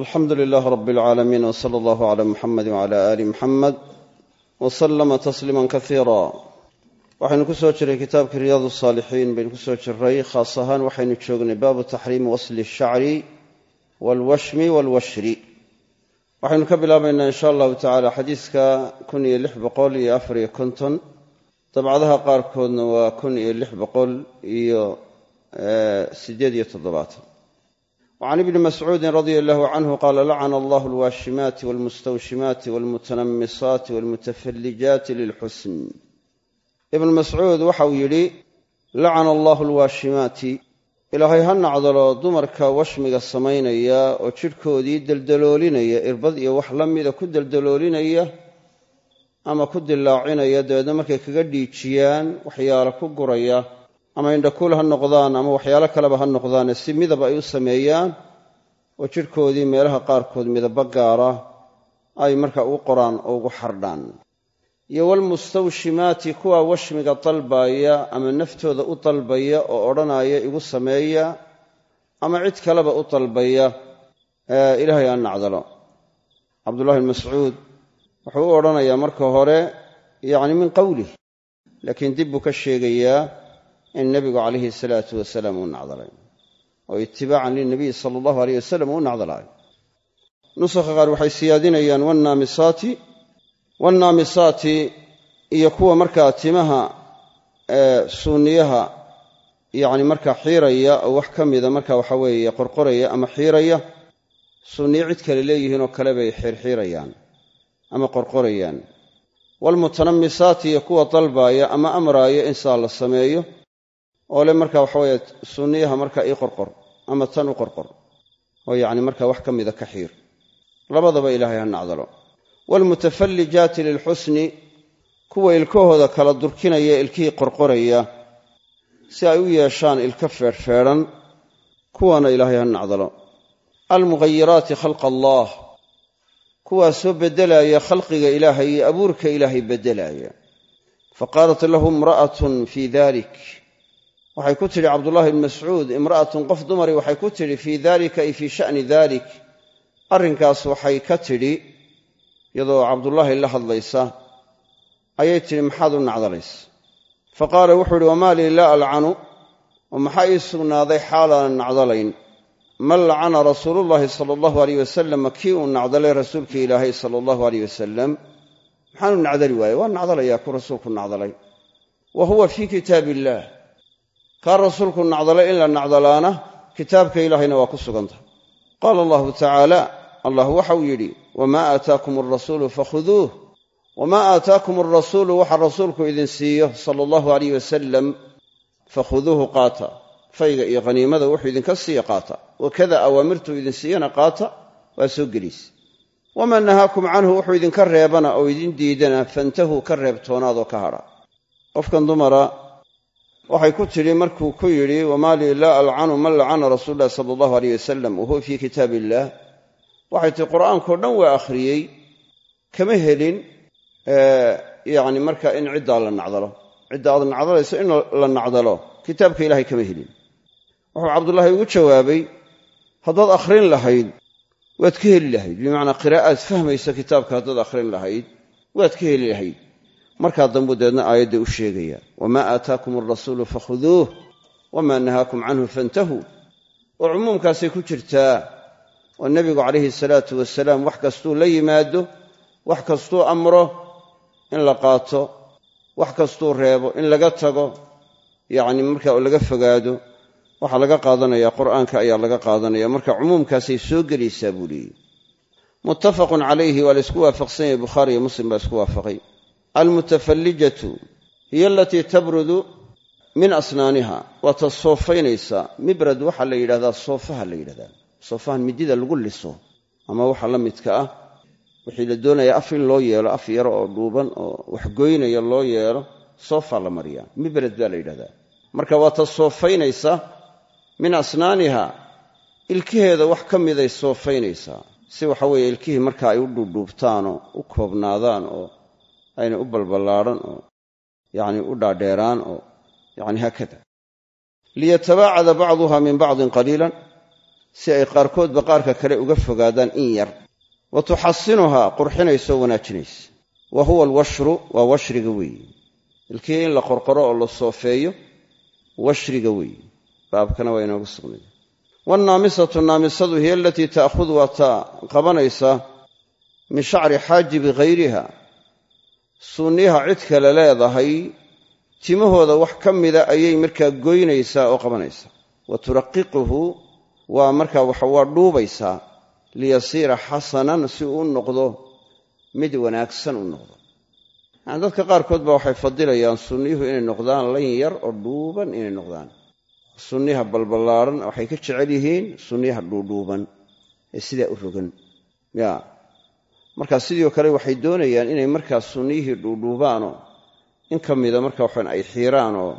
alxamdu lilaah rab alcaalamiin w sala allahu cala muxamedi wcala aali muxamed w salama tasliima kasiira waxaynu ku soo jiray kitaabkii riyaad saalixiin baynu ku soo jiray khaas ahaan waxaynu joognay baabu taxriimi wasli shacri walwashmi walwashri waxaynu ka bilaabaynaa in sha allahu tacala xadiiska kun iyo lix boqol iyo afar iyo konton. Dabcadaha qaarkoodna waa kun iyo lix boqol iyo sideed iyo toddobaatan wcan ibni mascuudi radia allahu canhu qaala lacana allah alwaashimaati walmustawshimaati walmutanamisaati walmutafallijaati lilxusn ibn mascuud waxa uu yidhi lacana allahu alwaashimaati ilaahay ha nacdalo dumarka washmiga samaynaya oo jidhkoodii deldaloolinaya irbad iyo wax la mida ku deldaloolinaya ama ku dilaacinaya dabeedna markay kaga dhiijiyaan waxyaala ku guraya ama indhakuul ha noqdaan ama waxyaalo kaleba ha noqdaane si midab ay u sameeyaan oo jidhkoodii meelaha qaarkood midabo gaara ay marka ugu qoraan oo ugu xardhaan. Iyo walmustawshimaati kuwa washmiga dalbaaya ama naftooda u dalbaya oo odhanaya igu sameeya ama cid kaleba u dalbaya ilaahay aan nacdalo. Cabdullahi bn mascuud wuxuu u odhanayaa marka hore yacni min qowlih laakiin dib buu ka sheegayaa in nebigu calayhi salaatu wasalaam uu nacdalay oo itibaacan lilnabiy sala allahu aleyh wasalam uu nacdalaayo nusakha qaar waxay siyaadinayaan wannaamisaati wannaamisaati iyo kuwa markaa timaha suuniyaha yacni markaa xiiraya oo wax ka mida marka waxa weeye qorqoraya ama xiiraya suuniye cid kale leeyihiinoo kale bay xiirxiirayaan ama qorqorayaan. Waalmutanammisaati iyo kuwa dalbaaya ama amraaya in saa la sameeyo oo le marka waxaweye sunniyaha marka ii qorqor ama tan u qorqor oo yacni marka wax ka mida ka xiir. Labadaba ilaahay ha nacdalo. Waalmutafallijaati lilxusni kuwa ilkahooda kala durkinaya ilkihii qorqoraya si ay u yeeshaan ilka feedhfeedhan kuwana ilaahay ha nacdalo. Almughayiraati khalqa allaah kuwaa soo beddelaya khalqiga ilaahay iyo abuurka ilaahay beddelaya. Faqaalat lahu imra'atun fii dalik waxay ku tidhi cabdullahi bn mascuud imra'atun qof dumari waxay ku tidhi fii dalika ay fii sha'ni dalik arrinkaas waxay ka tidhi iyadoo cabdullaahi la hadlaysa ayay tidhi maxaad u nacdalaysa fa qaala wuxuu ihi wamaa lii laa alcanu oo maxaa ii sugnaaday xaalaanan nacdalayn? Man lacana rasuulullahi sala allahu aleyh wasalam kii uu nacdalay rasuulka ilaahay sala allahu aleyh wasalam maxaanu nacdali waaye waa nacdalayaa ku rasuulku nacdalay. Wa huwa fii kitaab illaah kaa rasuulku nacdalay in la nacdalaana kitaabka ilaahayna waa ku sugantah qaala allahu tacaala allah waxau yidhi wamaa aataakum alrasuulu fakhuduuh. Wamaa aataakum alrasuulu waxa rasuulku idin siiyo sala allahu aleyh wasalam fakhuduuhu qaata. Fayga iyo khaniimada wuxuu idinka siiya qaata. Wakada awaamirtuu idin siiyana qaata waa soo gelaysa wamaa nahaakum canhu wuxuu idinka reebana oo idin diidana fantahuu ka reebtoonaadoo ka hadha waxay ku tidhi markuu ku yidhi wamaa lii laa alcanu man lacana rasuulu llahi sala allahu aleyh wasalam wahuwa fii kitaab illaah waxay tihi qur'aankao dhan waa akhriyey kama helin yacni marka in ciddaa la nacdalo. Cidda aad nacdalayso in la nacdalo kitaabka ilaahay kama helin. Wuxuu cabdullaahi ugu jawaabay haddaad akhrin lahayd waad ka heli lahayd. Bimacnaa qiraa'aad fahmaysa kitaabka haddaad akhrin lahayd waad ka heli lahayd markaa dambuu deedna aayadda u sheegaya wamaa aataakum alrasuulu fakhuduuh wamaa nahaakum canhu fantahuu oo cumuumkaasay ku jirtaa. Oo nebigu calayhi salaatu wasalaam wax kastuu la yimaado wax kastuu amro in la qaato wax kastuu reebo in laga tago yacni marka laga fogaado waxaa laga qaadanaya qur'aanka ayaa laga qaadanaya. Marka cumuumkaasay soo gelaysaa buu leeyihi muttafaqun calayhi waa la isku waafaqsan yahay bukhaari iyo muslim baa isku waafaqay almutafallijatu hiya alatii tabrudu min asnaaniha waa ta soofaynaysaa mibrad waxaa la yidhahdaa soofaha la yidhahdaa soofahan midida lagu liso ama waxa la midka ah wixii la doonaya af in loo yeelo af yaro oo dhuuban oo waxgoynaya loo yeelo soofaa la mariyaa mibrad baa la yidhahdaa marka waa ta soofaynaysa min asnaaniha ilkaheeda wax ka miday soofaynaysaa si waxa weeye ilkihii marka ay u dhuudhuubtaanoo u koobnaadaan oo ayna u balballaadhan oo yacni u dhaadheeraan oo yacni haakada. Liyatabaacada bacduha min bacdin qaliilan si ay qaarkoodba qaarka kale uga fogaadaan in yar. Wa tuxasinuhaa qurxinayso wanaajinaysa wa huwa alwashru waa washriga weeye. Ilkii in la qorqoro oo la soofeeyo washriga weeye. Baabkana waa inoogu sugnay waalnaamisatu naamisadu hiya alatii ta'khudu waa ta qabanaysa min shacri xaajibi hayriha sunniyaha cid kale leedahay timahooda wax ka mida ayay markaa goynaysaa oo qabanaysaa. Wa turaqiquhu waa markaa waa dhuubaysaa liyasiira xasanan si uu noqdo mid wanaagsan u noqdo. Yani dadka qaarkood ba waxay fadilayaan sunniyuhu inay noqdaan lan yar oo dhuuban inay noqdaan. Sunniyaha balballaaran waxay ka jecel yihiin sunniyaha dhuudhuuban ee sidaa u rogan. Ya markaa sidii oo kale waxay doonayaan inay markaa sunniyihii dhuudhuubaanoo in ka mida marka waxaan ay xiiraan oo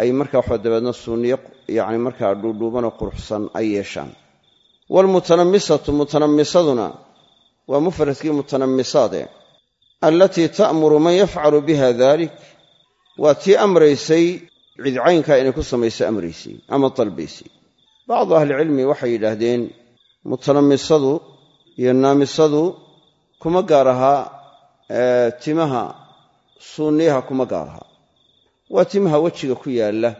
ay marka waxa dabeedna sunniyo yani markaa dhuudhuubanoo quruxsan ay yeeshaan. Waalmutanammisatu mutanammisaduna waa mufradkii mutanammisaade allatii ta'muru man yafcalu biha dalik waa tii amraysay cidcaynkaa inay ku samayso amraysay ama dalbaysay bacdu ahlicilmi waxay yidhaahdeen mutanammisadu iyo naamisadu kuma gaar ahaa timaha sunniyaha kuma gaar ahaa waa timaha wejiga ku yaalla.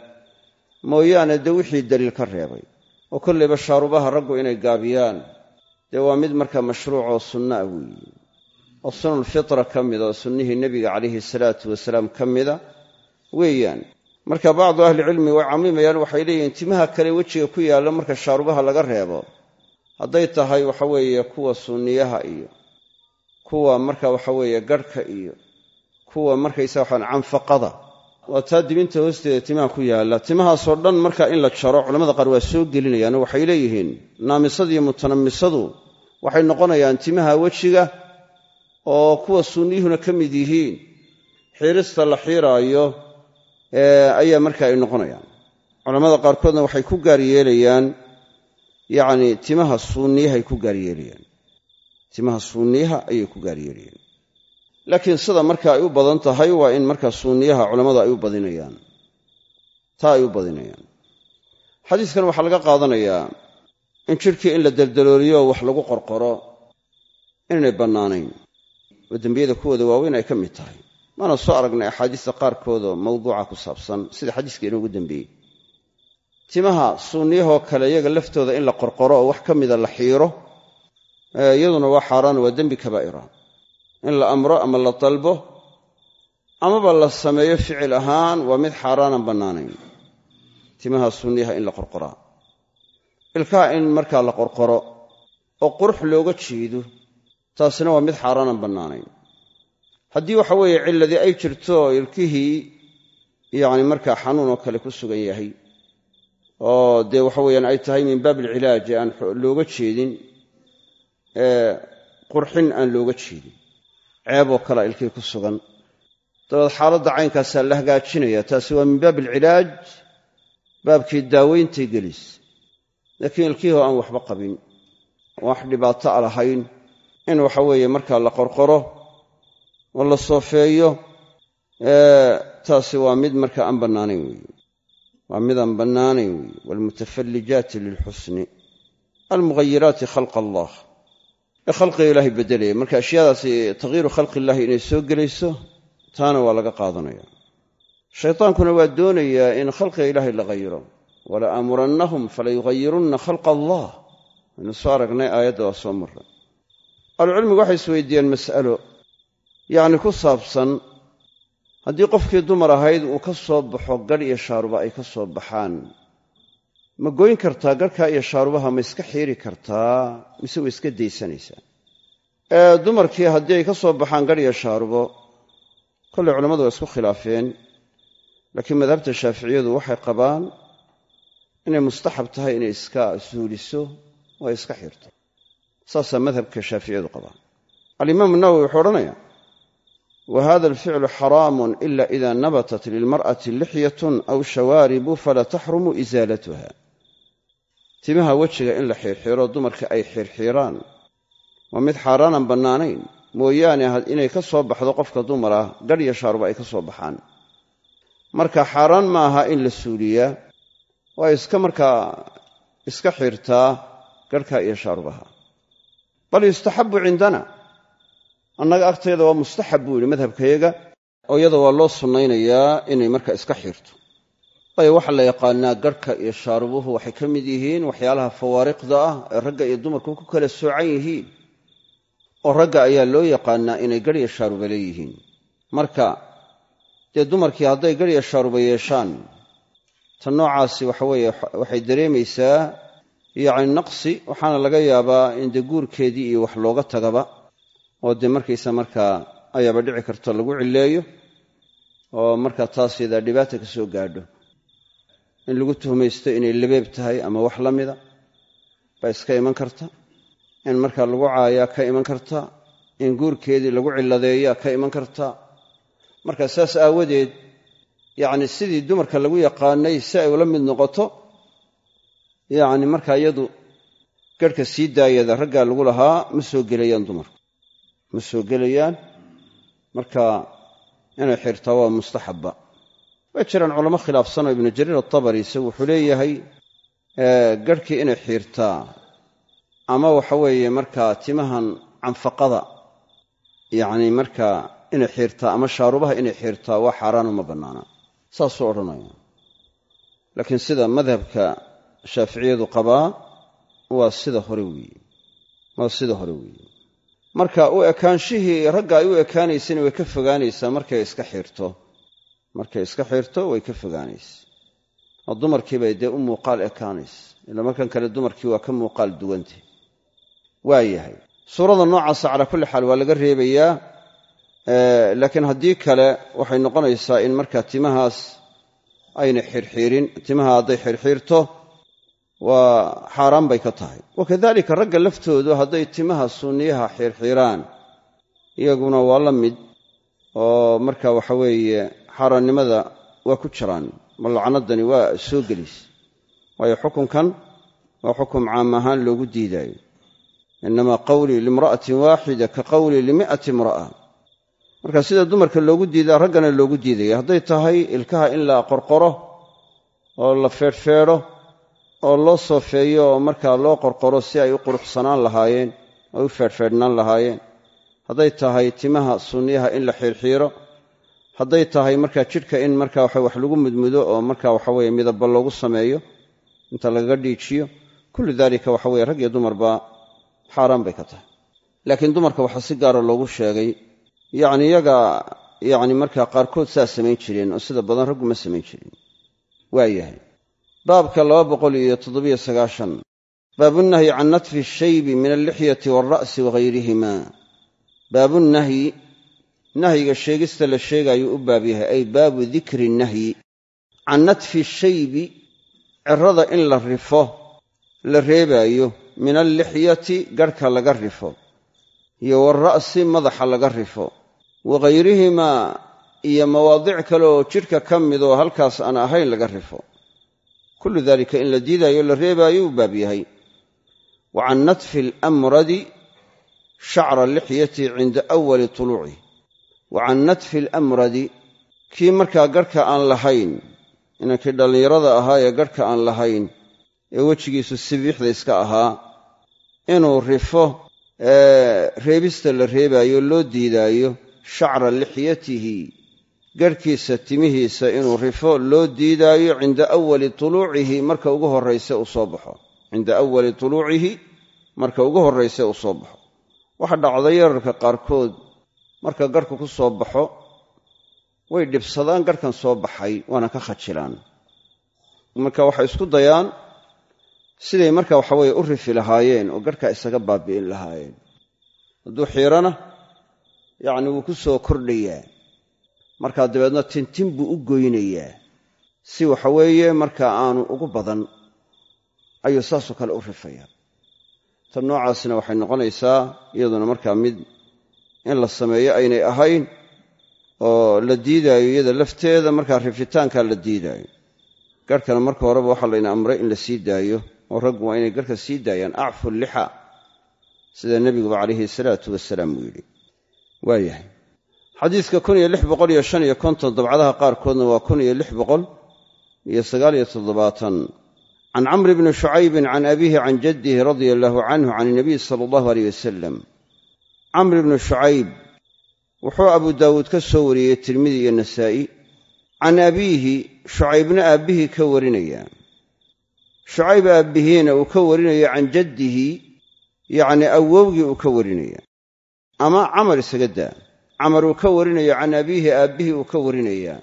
Mooyaane dee wixii daliil ka reebay. Oo kollayba shaarubaha raggu inay gaabiyaan. Dee waa mid markaa mashruuc oo sunna ah weeye. Oo sunulfitra ka mida oo sunnihii nebiga calayhi salaatu wasalaam ka mida weeyaan. Marka bacdu ahlicilmi way camimayaan waxay leeyihiin timaha kale wejiga ku yaalla marka shaarubaha laga reebo. Hadday tahay waxaweeye kuwa sunniyaha iyo kuwa marka waxaweeye garhka iyo kuwa markaysa waxaan canfaqada. Waa taa dibinta hoosteeda timaha ku yaalla. Timahaasoo dhan marka in la jaro culamada qaar waa soo gelinayaano waxay leeyihiin naamisadu iyo mutanammisadu waxay noqonayaan timaha wejiga oo kuwa sunniyuhuna ka mid yihiin. Xiirista la xiiraayo ayaa marka ay noqonayaan. Culammada qaarkoodna waxay ku gaar yacni timaha sunniyahay ku gaar yeelayaan timaha sunniyaha ayay ku gaar yeelayaan laakiin sida marka ay u badan tahay waa in marka sunniyaha culammadu ay u badinayaan. Taa ay u badinayaan. Xadiiskan waxaa laga qaadanayaa in jidhkii in la deldalooliyo wax lagu qorqoro inaynay bannaanayn. Oo dembiyada kuwooda waaweyn ay ka mid tahay. Maana soo aragnay axaadiista qaarkoodoo mawduuca ku saabsan sida xadiiska inoogu dembeeyey timaha sunniyahoo kale iyaga laftooda in la qorqoro oo wax ka mida la xiiro iyaduna waa xaaraan waa dembi kabaa'ira. In la amro ama la dalbo amaba la sameeyo ficil ahaan waa mid xaaraanan bannaanayn. Timaha sunniyaha in la qorqoraa ilkaha in markaa la qorqoro oo qurux looga jeedo taasina waa mid xaaraanan bannaanayn. Haddii waxa weeye cilladii ay jirto ilkihii yacni markaa xanuun oo kale ku sugan yahay oo dee waxa weeyaan ay tahay min baab alcilaaji aan looga jeedin qurxin aan looga jeedin. Ceeboo kalea ilkihii ku sugan. Dabeed xaaladda caynkaasaa la hagaajinaya taasi waa min baab alcilaaj baabkii daawayntay gelis. Laakiin ilkihii aan waxba qabin wax dhibaato a lahayn in waxa weeye markaa la qorqoro oo la soofeeyo taasi waa mid marka aan bannaanayn weeye waa mid aan bannaanayn weeye waalmutafallijaati lilxusni. Almughayiraati khalqa allah ee khalqiga ilaahay beddelaya. Marka ashyaadaasi takyiiru khalqi illaahi inay soo gelayso taana waa laga qaadanaya. Shaytaankuna waa doonayaa in khalqiga ilaahay la hayiro wala aamurannahum falayughayirunna khalqa allah. Waynu soo aragnay aayadda waa soo marray. Ahlucilmigu waxay isweydiiyeen mas'alo yacni ku saabsan haddii qofkii dumar ahayd uu ka soo baxo gadh iyo shaaruba ay ka soo baxaan ma goyn kartaa garhkaa iyo shaarubaha ma iska xiiri kartaa mise way iska daysanaysaa? Dumarkii haddii ay ka soo baxaan gadh iyo shaarubo kollay culammadu waa isku khilaafeen laakiin madhabta shaaficiyadu waxay qabaan inay mustaxab tahay inay iska suuliso oo ay iska xirto. Saasaa madhabka shaaficiyadu qabaan. Alimaamu nawowi wuxuu odhanayaa wa hada alficlu xaraamun ila ida nabatat lilmar'ati lixyatun aw shawaaribu fala taxrumu isaalatuha timaha wejiga in la xiirxiiro dumarka ay xiirxiiraan waa mid xaaraanan bannaanayn. Mooyaane inay ka soo baxdo qofka dumar ah gadh iyo shaaruba ay ka soo baxaan. Marka xaaraan ma aha in la suuliyaa waa iska markaa iska xirtaa garhka iyo shaarubaha. Bal yustaxabu cindana. Annaga agtayada waa mustaxab buu yidhi madhabkayaga oo iyada waa loo sunnaynayaa inay marka iska xiirto waayo waxaa la yaqaanaa garhka iyo shaarubuhu waxay ka mid yihiin waxyaalaha fawaariqda ah ee ragga iyo dumarku ku kala soocan yihiin. Oo ragga ayaa loo yaqaanaa inay garh iyo shaaruba leeyihiin. Marka dee dumarkii hadday garh iyo shaaruba yeeshaan ta noocaasi waxa weeye waxay dareemaysaa yacni naqsi waxaana laga yaabaa in dee guurkeedii iyo wax looga tagaba. Oo dee markaysa markaa ayaaba dhici karto lagu cilleeyo oo markaa taas yadaa dhibaata ka soo gaadho in lagu tuhmaysto inay labeeb tahay ama wax la mida baa iska iman karta. In markaa lagu caayaa ka iman karta. In guurkeedii lagu cilladeeyaa ka iman karta. Marka saas aawadeed yacni sidii dumarka lagu yaqaanay si ay ula mid noqoto yacni markaa iyadu garhka sii daayada raggaa lagu lahaa ma soo gelayaan dumarku. Ma soo gelayaan. Marka inay xirtaa waa mustaxabba way jiraan culamo khilaafsanoo ibnu jariir atabari isagu wuxuu leeyahay garhkii inay xiirtaa ama waxa weeye markaa timahan canfaqada yacni markaa inay xiirtaa ama shaarubaha inay xiirtaa waa xaaraan uma bannaana. Saasuu odhanaya laakiin sida madhabka shaaficiyadu qabaa waa sida hore weeye. Waa sida hore weeye. Marka u ekaanshihii ragga ay u ekaanaysana way ka fogaanaysaa markay iska xiirto markay iska xiirto way ka fogaanaysa. Oo dumarkiibay dee u muuqaal ekaanaysa ila markan kale dumarkii waa ka muuqaal duwante. Waa yahay. Suurada noocaasa calaa kulli xaal waa laga reebayaa laakiin haddii kale waxay noqonaysaa in markaa timahaas ayna xirxiirin timaha hadday xirxiirto waa xaaraan bay ka tahay. Wakadalika ragga laftoodu hadday timaha sunniyaha xirxiiraan iyaguna waa la mid oo marka waxa weeye xaaraannimada waa ku jiraan malacnadani waa soo gelis. Waayo xukunkan waa xukum caam ahaan loogu diidaayo. Inamaa qawlii limra'atin waaxida ka qawlii limi'ati imra'a. Marka sida dumarka loogu diidaa raggana loogu diidaya. Hadday tahay ilkaha in la qorqoro oo la feedhfeedho oo loo soofeeyo oo markaa loo qorqoro si ay u quruxsanaan lahaayeen ay u feedhfeedhnaan lahaayeen. Hadday tahay timaha sunniyaha in la xiirxiiro hadday tahay markaa jidhka in marka waxa wax lagu mudmudo oo marka waxaweye midaba loogu sameeyo inta lagaga dhiijiyo kullu daalika waxa weye rag iyo dumarba xaaraan bay ka tahay. Laakiin dumarka waxaa si gaara loogu sheegay yacni iyaga yacni markaa qaarkood saa samayn jireen oo sida badan raggu ma samayn jirin waa yahay. Baabka laba boqol iyo toddobiyo sagaashan. Baabunahyi can natfi shaybi min allixyati waalra'si wahayrihima baabunahyi nahyiga sheegista la sheegaayuu u baab yahay. Ay baabu dikri nahyi. Can natfi shaybi cirada in la rifo la reebaayo min allixyati garhka laga rifo iyo waalra'si madaxa laga rifo waghayrihimaa iyo mawaadic kale oo jidhka ka mid oo halkaas aan ahayn laga rifo. Kullu dalika in la diidaayo la reebaayo uu baab yahay. Wa can natfi alamradi shacra lixyati cinda awali tuluucih wa can natfi alamradi kii markaa garhka aan lahayn inankii dhallinyarada ahaa ee garhka aan lahayn ee wejigiisu sibiixda iska ahaa inuu rifo reebista la reebaayo loo diidaayo shacra lixyatihi garhkiisa timihiisa inuu rifo loo diidaayo cinda awali tuluucihi marka ugu horrayse uu soo baxo cinda awali tuluucihi marka ugu horrayse uu soo baxo waxa dhacda yararka qaarkood marka garhku ku soo baxo way dhibsadaan garhkan soo baxay waana ka khajilaan. Marka waxay isku dayaan siday marka waxaweye u rifi lahaayeen oo garhkaa isaga baabi'in lahaayeen. Hadduu xiirana yacni wuu ku soo kordhayaa. Markaa dabeedna tintin buu u goynayaa. Si waxaweeye marka aanu ugu badan ayuu saasoo kale u rifayaa. Tan noocaasna waxay noqonaysaa iyaduna markaa mid in la sameeyo aynay ahayn oo la diidaayo iyada lafteeda markaa rifitaankaa la diidaayo. Garhkana marka horeba waxaa layna amray in la sii daayo oo raggu waa inay garhka sii daayaan acfu lixa sida nebiguba calayhi salaatu wasalaam uu yidhi. Waayahay xadiidka kun iyo lix boqol iyo shan iyo konton dabcadaha qaarkoodna waa kun iyo lix boqol iyo sagaal iyo toddobaatan. Can camri bni shucaybin can abiihi can jaddihi radia allahu canhu can inabiy sala allahu aleyh wasalam camri bnu shucayb. Wuxuu abu daawuud ka soo wariyey tirmidi iyo nasaa'i. Can abiihi shucaybna aabbihii ka warinaya. Shucayb aabbihiina uu ka warinayo can jaddihi yacni awowgii uu ka warinaya. Ama camar isaga daa. Camar uu ka warinayo can abiihi aabbihii uu ka warinayaa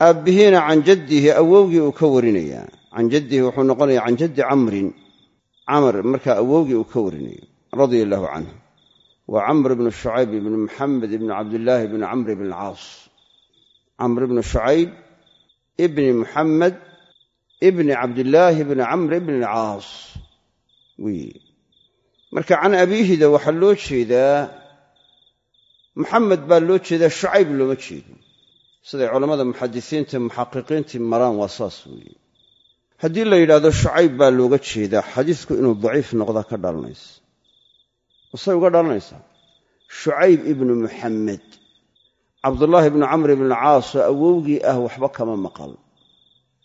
aabbihiina can jaddihi awowgii uu ka warinayaa can jaddihi wuxuu noqonaya can jaddi camrin. Camar markaa awowgii uu ka warinayo radia allahu canhu waa camr bnu shucayb ibni maxamed ibni cabdillaahi bni camr bn alcaas camr bnu shucayb ibni muxamed ibni cabdillaahi bni camr bni alcaas wey marka can abiihida waxaa loo jeedaa muxamed baa loo jeedaa shucayb looma jeedo siday culammada muxadisiinta muxaqiqiintii maraan waa saas weeye haddii la yidhaahdo shucayb baa looga jeedaa xadiisku inuu daciif noqdaa ka dhalanaysa masay uga dhalanaysaa shucayb ibnu muxamed cabdullaahi ibnu camr ibn alcaas oo awowgii ah waxba kama maqal.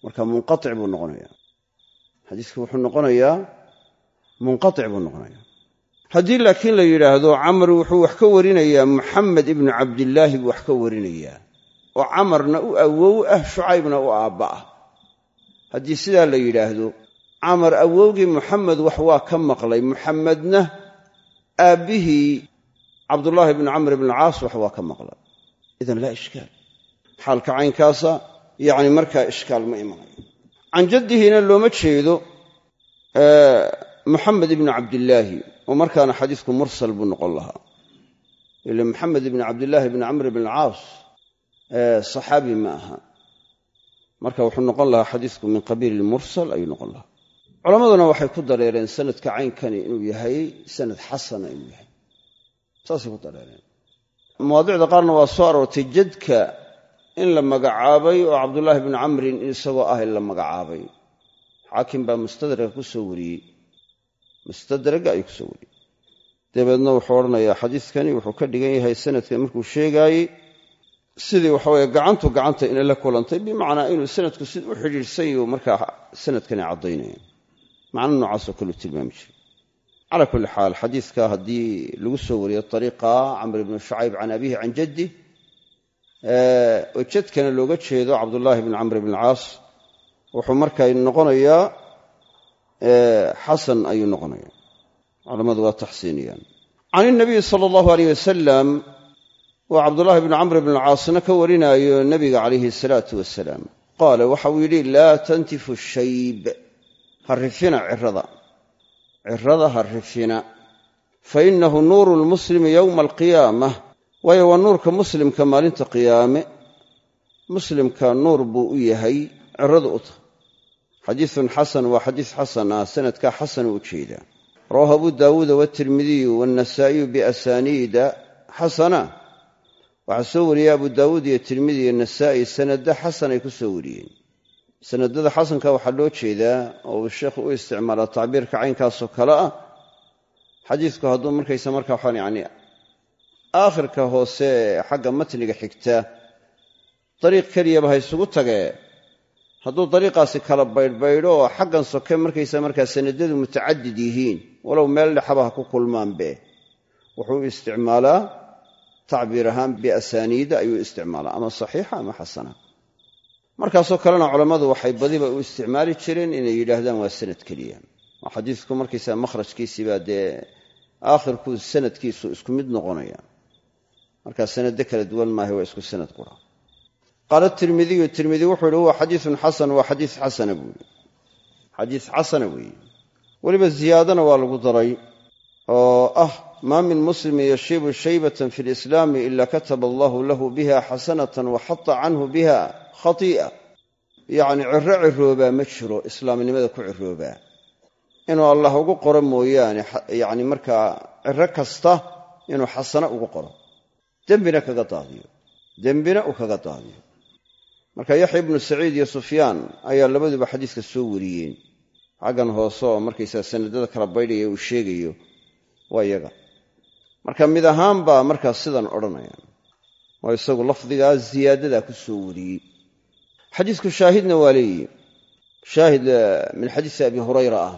Marka munqatic buu noqonayaa. Xadiiska wuxuu noqonayaa munqatic buu noqonayaa. Haddii laakiin la yidhaahdo camr wuxuu wax ka warinayaa muxamed ibnu cabdillaahi buu wax ka warinayaa. Oo camarna u awow ah shucaybna u aabba ah. Haddii sidaa la yidhaahdo camar awowgii muxamed wax waa ka maqlay. Muxamedna aabbihii cabdullaahi bni camr ibn alcaas wax waa ka maqlay. Idan laa ishkaal. Xaalka caynkaasa yacni markaa ishkaal ma imanayo can jaddihina looma jeedo muxamed ibni cabdillaahi oo markaana xadiisku mursal buu noqon lahaa. Ila muxamed ibni cabdillaahi bni camr ibn alcaas saxaabi ma aha. Marka wuxuu noqon lahaa xadiisku min qabiili mursal ayuu noqon lahaa culammaduna waxay ku dareereen sanadka caynkani inuu yahay sanad xasana inuu yahay. Saasay ku dareereen. Mawaadicda qaarna waa soo aroortay jadka in la magacaabay oo cabdullaahi bni camrin isagoo ah in la magacaabay. Xaakim baa mustadraga ku soo wariyey. Mustadraga ayuu ku soo wariyey. Dabeedna wuxuu odhanayaa xadiiskani wuxuu ka dhigan yahay sanadka markuu sheegaayey sidii waxaweye gacantu gacanta inay la kulantay bimacnaa inuu sanadku sid u xidhiidhsan markaa sanadkani caddaynaya macno noocaasoo kaleu tilmaami jiray calaa kulli xaal xadiiska haddii lagu soo wariyo ariiqa camr ibnu shucayb can abihi can jaddi oo jadkana looga jeedo cabdullaahi bni camr bn alcaas wuxuu markaa noqonayaa xasan ayuu noqonaya culammadu waa taxsiiniyaan can inabiyi sala allahu aleyh wasalam waa cabdullaahi bni camr bn alcaasna ka warinaayo nebiga calayhi salaatu wasalaam qaala waxa uu yidhi laa tantifu shayb ha rifina cirada cirada ha rifina. Fa innahu nuuru lmuslimi yowma alqiyaamah. Waayo waa nuurka muslimka maalinta qiyaame. Muslimka nuur buu u yahay ciradu u tahay. Xadiisun xasan waa xadiis xasan ah sanadkaa xasanu u jeedaa rawahu abu daawuuda waatirmidiyu waannasaa'iyu biasaniida xasana. Waxaa soo wariyey abu daawuud iyo tirmidi iyo nasaa'i sanada xasan ay ku soo wariyeen sanadada xasanka waxaa loo jeedaa oo uu sheekhu u isticmaalaa tacbiirka caynkaasoo kale ah. Xadiisku hadduu markaysa markaa waxaan yani aakhirka hoose xagga matniga xigta dariiq keliyaba ha isugu tagee hadduu dariiqaasi kala baydhbaydho oo xaggan soke markaysa markaa sanadadu mutacadid yihiin walow meel dhexaba ha ku kulmaanbe. Wuxuu isticmaalaa tacbiir ahaan biasaniida ayuu isticmaalaa ama saxiixa ama xasana markaasoo kalena culammadu waxay badiba u isticmaali jireen inay yidhaahdaan waa sanad keliya. Waa xadiisku markaysaa dee aakhirku sanadkiisu isku mid noqonaya. Markaa sanado kala duwan maaha waa isku sanad qura. Qaala tirmidiyu tirmidi wuxuu yihi huwa xadiisun xasan waa xadiis xasana buui xadiis xasana weeye weliba ziyaadana waa lagu daray oo ah maa min muslimin yashiibu shaybatan fi lislaami ila kataba allahu lahu biha xasanatan waxata canhu biha khatii'a yacni ciro ciroobaa ma jiro islaamnimada ku ciroobaa inuu allah ugu qoro mooyaane yacni markaa ciro kasta inuu xasano ugu qoro dembina kaga daadiyo dembina uu kaga daadiyo marka yaxya ibnu saciid iyo sufyaan ayaa labaduba xadiiska soo wariyeen xaggan hoose oo markaysaa sanadada kala baydhaya uu sheegayo waa marka mid ahaan baa markaas sidan odhanayaan oo isagu lafdigaa ziyaadadaa ku soo wariyey. Xadiisku shaahidna waa leeyihi shaahid min xadiisi abi hurayra ah.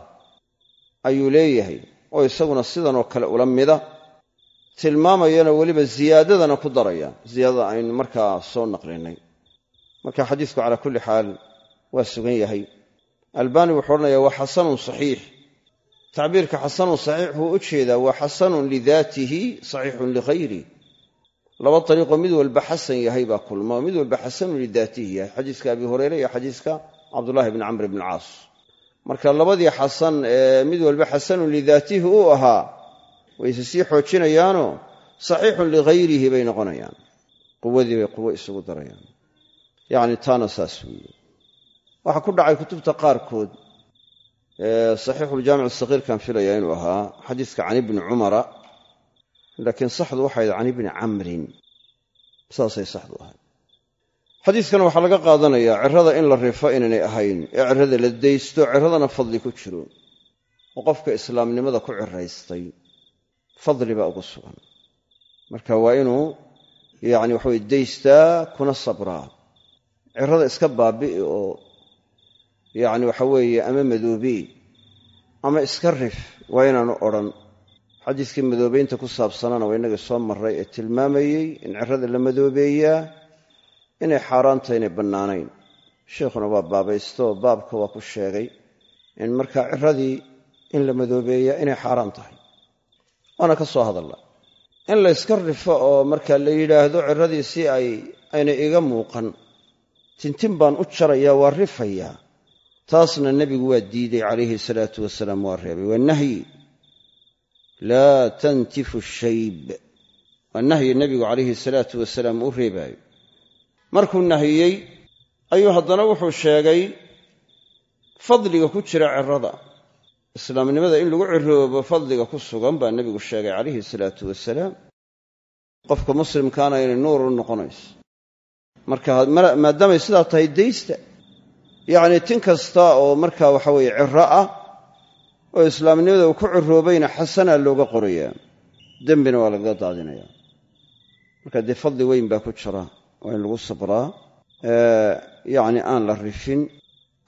Ayuu leeyahay oo isaguna sidanoo kale ula mida. Tilmaamayana weliba ziyaadadana ku daraya. Ziyaadada aynu markaa soo naqlinay marka xadiisku calaa kulli xaal waa sugan yahay. Albani wuxuu odhanayaa waa xasanun saxiix tacbiirka xasanun saxiix wuu u jeedaa waa xasanun lidaatihi saxiixun lighayri laba dariiqoo mid walba xasan yahay baa kulma oo mid walba xasanun lidaatihi yahay xadiiska abi hureyre iyo xadiiska cabdullahi bni camr bni caas marka labadii xasan ee mid walba xasanun lidaatihi uu ahaa wayse sii xoojinayaanoo saxiixun lighayrihi bay noqonayaan quwadii bay saxiixuljaamic sakiirkan filaya inuu ahaa xadiiska can ibni cumara laakiin saxdu waxay ahayd can ibni camrin. Saasay saxdu ahayd. Xadiiskan waxaa laga qaadanayaa cirada in la rifo inaynay ahayn ee cirada la daysto ciradana fadli ku jiro oo qofka islaamnimada ku ciraystay fadli baa ugu sugan. Marka waa inuu yacni waxaweye daystaa kuna sabraa. Cirada iska baabi'i oo yacni waxa weeye ama madoobiy ama iska rif waa inaanu odhan. Xadiiskii madoobeynta ku saabsanaana waa innagii soo marray ee tilmaamayey in cirada la madoobeeyaa inay xaaraan tahay inay bannaanayn. Sheikhuna waa baabaysto baabka waa ku sheegay in markaa ciradii in la madoobeeyaa inay xaaraan tahay. Waana ka soo hadalla. In la yska rifo oo marka la yidhaahdo ciradii si ay aynay iga muuqan tintin baan u jarayaa waa rifayaa taasna nebigu waa diiday calayhi salaatu wasalaam waa reebay. Waa nahyi laa tantifu shayb. Waa nahyi nebigu calayhi salaatu wasalaam u reebaayo markuu nahiyey ayuu haddana wuxuu sheegay fadliga ku jira cirada islaamnimada in lagu ciroobo fadliga ku sugan baa nebigu sheegay calayhi salaatu wasalaam qofka muslimkaana inay nuur u noqonayso. Marka maadaamay sidaa tahay daysta yacnii tin kasta oo markaa waxa weeye ciro ah oo islaamnimada uu ku ciroobayna xasanaa looga qorayaa dembina waa lagaga daadinayaa marka dee fadli weyn baa ku jira waa in lagu sabraa yacni aan la rifin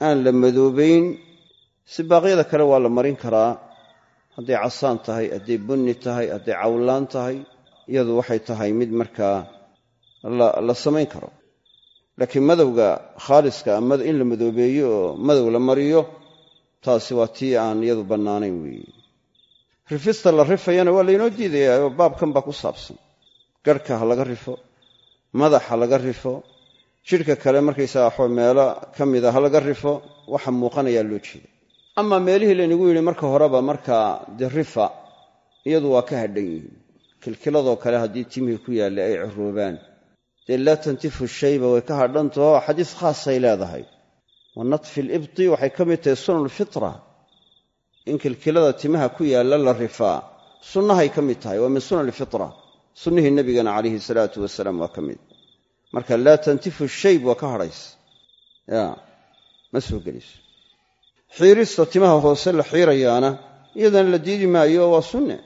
aan la madoobayn si baaqyada kale waa la marin karaa. Hadday casaan tahay hadday bunni tahay hadday cawlaan tahay iyadu waxay tahay mid markaa la samayn karo laakiin madowga khaaliska in la madoobeeyo oo madow la mariyo taasi waa tii aan iyadu bannaanayn weeye rifista la rifayana waa laynoo diidayaa oo baabkan baa ku saabsan. Garhka ha laga rifo madax ha laga rifo jidhka kale markaysaga meelo ka mida ha laga rifo waxa muuqanayaa loo jeeda amaa meelihii laynagu yidhi marka horeba markaa dee rifa iyadu waa ka hadhan yihiin. Kilkiladoo kale haddii timihii ku yaallay ay ciroobaan dee laa tantifu shayba way ka hadhantaho xadiis khaasay leedahay. Wa natfi libti waxay ka mid tahay sunan lfitra in kilkilada timaha ku yaalla la rifaa. Sunnahay ka mid tahay waa min sunan lfitra sunnihii nebigana calayhi salaatu wasalaam waa ka mid. Marka laa tantifu shayb waa ka hadhaysa ya ma soo gelayso xiirista timaha hoose la xiirayaana iyadana la diidi maayo waa sunne.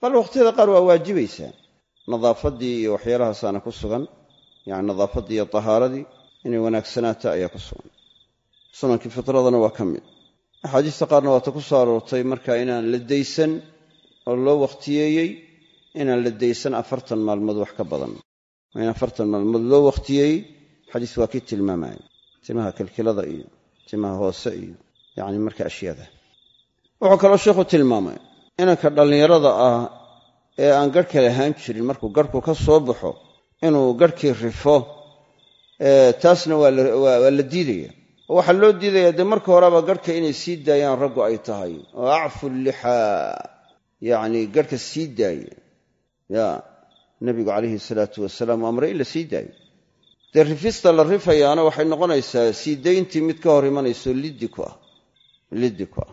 Bal wakhtiyada qaar waa waajibaysaa. Nadaafaddii iyo waxyaalahaasaana ku sugan yani nadaafaddii iyo tahaaradii inay wanaagsanaata ayaa ku sugan. Sunankii fitradana waa ka mid. Axaadiista qaarna waata ku soo aroortay marka inaan la daysan oo loo wakhtiyeeyey inaan la daysan afartan maalmood wax ka badan. In afartan maalmood loo wakhtiyeeyey xadiis waa kii tilmaamaya timaha kilkilada iyo timaha hoose iyo yacni marka ashyaada wuxuu kaloo sheikhu tilmaamay inanka dhallinyarada ah ee aan garhka lahaan jirin markuu garhku ka soo baxo inuu garhkii rifo taasna waa la diidaya. Oo waxaa loo diidayaa dee marka horeba garhka inay sii daayaan raggu ay tahay. Oo acfu lixaa yacni garhka sii daaye. Ya nebigu calayhi salaatu wasalaam u amray in la sii daayo. Dee rifista la rifayaana waxay noqonaysaa sii dayntii mid ka hor imanayso liddi ku ah. Liddi ku ah.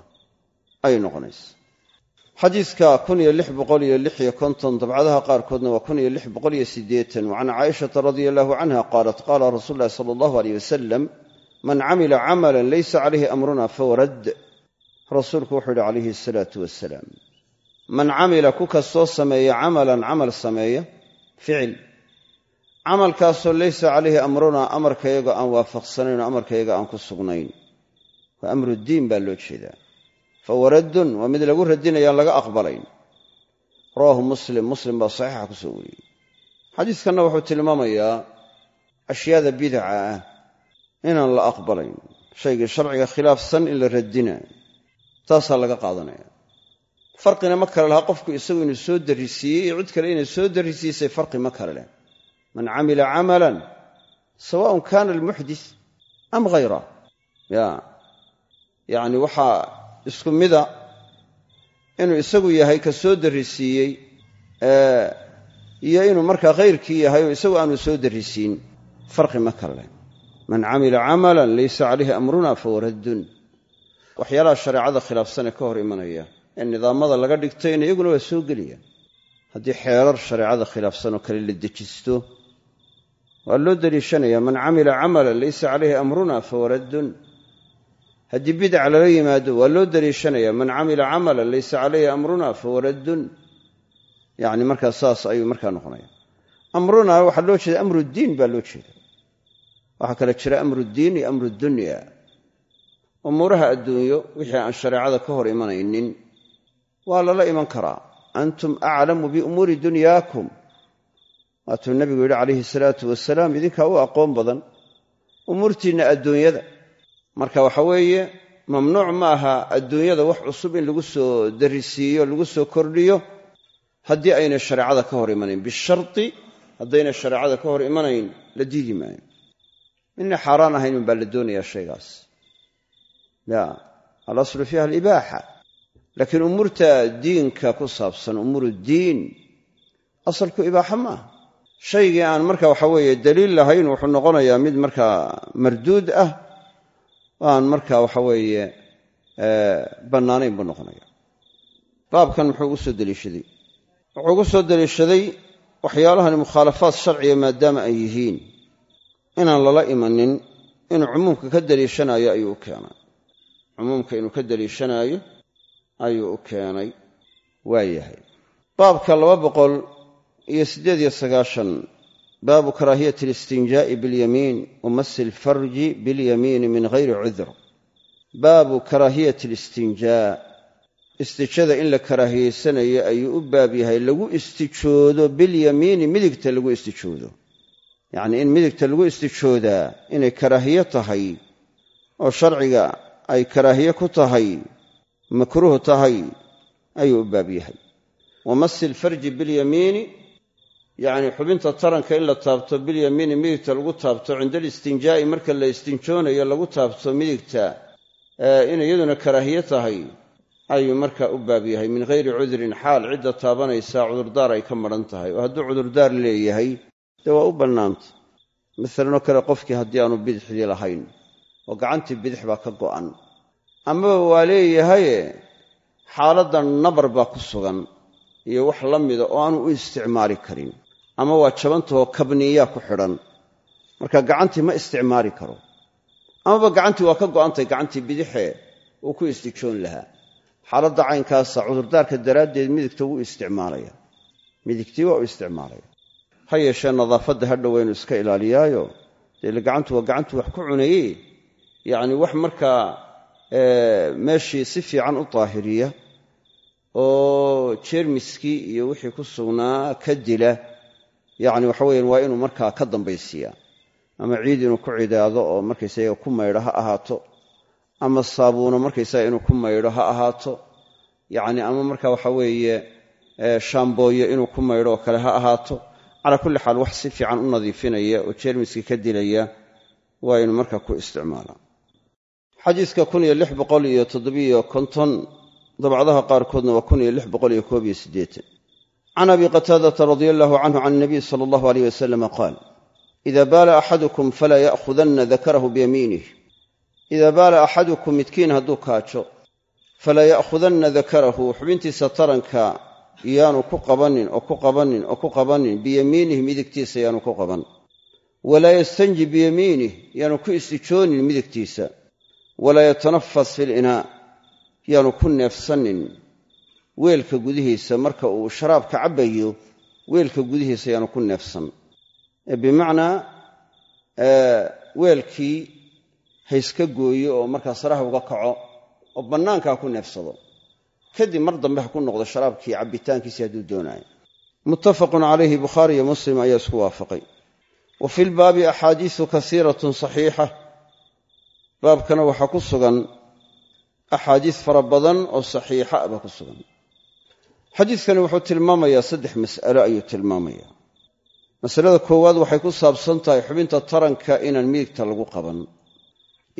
Ayay noqonaysaa xadiidka kun iyo lix boqol iyo lix iyo konton dabcadaha qaarkoodna waa kun iyo lix boqol iyo siddeetan. Wa can caaishata radia allahu canha qaalat qaala rasuulu ulahi sala allahu aleyh wasalam man camila camalan laysa calayhi amruna fawarad rasuulku wuxuu yidhi calayhi asalaatu wasalaam man camila ku kastoo sameeya camalan camal sameeya ficil. Camalkaasoo laysa calayhi amrunaa amarkayaga aan waafaqsanayn oo amarkayaga aan ku sugnayn. Waa amruddiin baa loo jeedaa fa huwa raddun waa mid lagu radinayaan laga aqbalayn. Rawaahu muslim muslim baa saxiixa ku soo wariyey. Xadiiskanna wuxuu tilmaamayaa ashyaada bidaca ah inaan la aqbalayn. Shaygii sharciga khilaafsan in la radinaayo taasaa laga qaadanaya. Farqina ma kale laha qofku isagu inuu soo darrisiiyey iyo cid kale inay soo darrisiisay farqi ma kale leh. Man camila camalan sawaءun kana almuxdis am hayra ya yacni waxaa isku mida inuu isagu yahay ka soo darrisiiyey iyo inuu markaa khayrkii yahay oo isagu aanu soo darrisiin farqi ma kale. Man camila camalan laysa calayhi amruna fahuwa raddun. Waxyaalaha shareecada khilaafsanee ka hor imanaya ee nidaamada laga dhigtayna iyaguna waa soo gelayaan haddii xeerar shareecada khilaafsan oo kale la dejisto waa loo daliishanaya man camila camalan laysa calayhi amruna fahuwa haddii bidac lala yimaado waa loo daliishanaya man camila camalan laysa calayhi amruna fahuwa raddun yacni markaa saas ayuu markaa noqonaya. Amruna waxaa loo jeeda amruddiin baa loo jeeda waxaa kale jira amruddiin iyo amrudunya umuuraha adduunyo wixii aan shareecada ka hor imanaynin waa lala iman karaa. Antum aclamu biumuuri dunyaakum. Waatuu nebigu yidhi calayhi salaatu wasalaam idinkaa u aqoon badan umuurtiinna adduunyada marka waxa weeye mamnuuc ma aha adduunyada wax cusub in lagu soo darrisiiyo lagu soo kordhiyo haddii aynay shareecada ka hor imanayn. Bisharti haddaynay shareecada ka hor imanayn la diidi maayo. Inay xaaraan ahaynun baa la doonayaa shaygaas. Ya alaslu fiiha alibaaxa. Laakiin umuurta diinka ku saabsan umuuruddiin asalku ibaaxa maaha shaygii aan marka waxa weeye daliil lahayn wuxuu noqonayaa mid markaa marduud ah aan marka waxa weeye bannaanayn buu noqonaya baabkan muxuu ugu soo deliishaday. Wuxuu ugu soo deliishaday waxyaalahani mukhaalafaad sharciga maadaama ay yihiin. Inaan lala imanin inuu cumuumka ka deliishanaayo ayuu u keenay. Cumuumka inuu ka deliishanaayo ayuu u keenay. Waa yahay. Baabka laba boqol iyo siddeed iyo sagaashan baabu karaahiyati alistinjaa'i biاlyamiin wa masi alfarji biاlyamiini min hayri cudur baabu karaahiyati alistinjaa istijada in la karaahiyeysanayo ayuu u baab yahay lagu istijoodo bilyamiini midigta lagu istijoodo yacnii in midigta lagu istijoodaa inay karaahiye tahay oo sharciga ay karaahiye ku tahay makruuh tahay ayuu u baab yahay wa bilyamiini yacnii xubinta taranka in la taabto bilyamiini midigta lagu taabto cinda alistinjaa'i marka la istinjoonayo lagu taabto midigta in iyaduna karaahiye tahay ayuu markaa u baab yahay. Min hayri cudurin xaal cidda taabanaysaa cudurdaar ay ka madhan tahay. Oo hadduu cudurdaar leeyahay dee waa u bannaanta masalanoo kale qofkii haddii aanu bidixdii lahayn oo gacantii bidix baa ka go'an. Amaba waa leeyahaye xaaladdan nabar baa ku sugan iyo wax la mida oo aanu u isticmaali karin ama waa jabantahoo kabniyaa ku xidhan. Marka gacantii ma isticmaali karo. Amaba gacantii waa ka go'antay gacantii bidixee uu ku istijoon lahaa. Xaaladda caynkaasa cudurdaarka daraaddeed midigta wuu isticmaalaya. Midigtii waa u isticmaalaya. Ha yeeshee nadaafadda ha dhowaynu iska ilaaliyaayo? Deele gacantu waa gacantu wax ku cunayey? Yacni wax markaa meeshii si fiican u daahiriya oo jeermiskii iyo wixii ku sugnaa ka dila yacni waxa weyan waa inuu markaa ka dambaysiiyaa ama ciid inuu ku cidaado oo markaysaga ku maydho ha ahaato. Ama saabuuno markaysaga inuu ku maydho ha ahaato. Yacni ama marka waxa weeye shaambooyo inuu ku maydho oo kale ha ahaato. Calaa kulli xaal wax si fiican u nadiifinaya oo jeermiskii ka dilaya waa inuu markaa ku isticmaalaa xadiiska dabcdaha qaarkoodna waa can abi qataadata radia allahu canhu can nabiy sala allahu aleyh wasalama qaal ida baala axadukum falaa ya'khudanna dakarahu biyamiinih idaa baala axadukum midkiin hadduu kaajo falaa ya'khudanna dakarahu xubintiisa taranka yaanu ku qabannin oo ku qabannin oo ku qabannin biyamiinih midigtiisa yaanu ku qaban walaa yastanji biyamiinih yaanu ku istijoonin midigtiisa walaa yatanafas fi linaa yaanu ku neefsannin weelka gudihiisa marka uu sharaabka cabbayo weelka gudihiisa yaanu ku neefsan. Bimacnaa weelkii ha iska gooyo oo markaa saraha uga kaco oo bannaankaa ku neefsado kadib mar dambe ha ku noqdo sharaabkii cabbitaankiisii hadduu doonaayo. Muttafaqun calayhi bukhaari iyo muslim ayaa isku waafaqay. Wa fi lbaabi axaadiisu kasiiratun saxiixa. Baabkana waxaa ku sugan axaadiis fara badan oo saxiixa baa ku sugan xadiidkani wuxuu tilmaamayaa saddex mas'alo ayuu tilmaamayaa. Masalada koowaad waxay ku saabsan tahay xubinta taranka inaan midigta lagu qaban.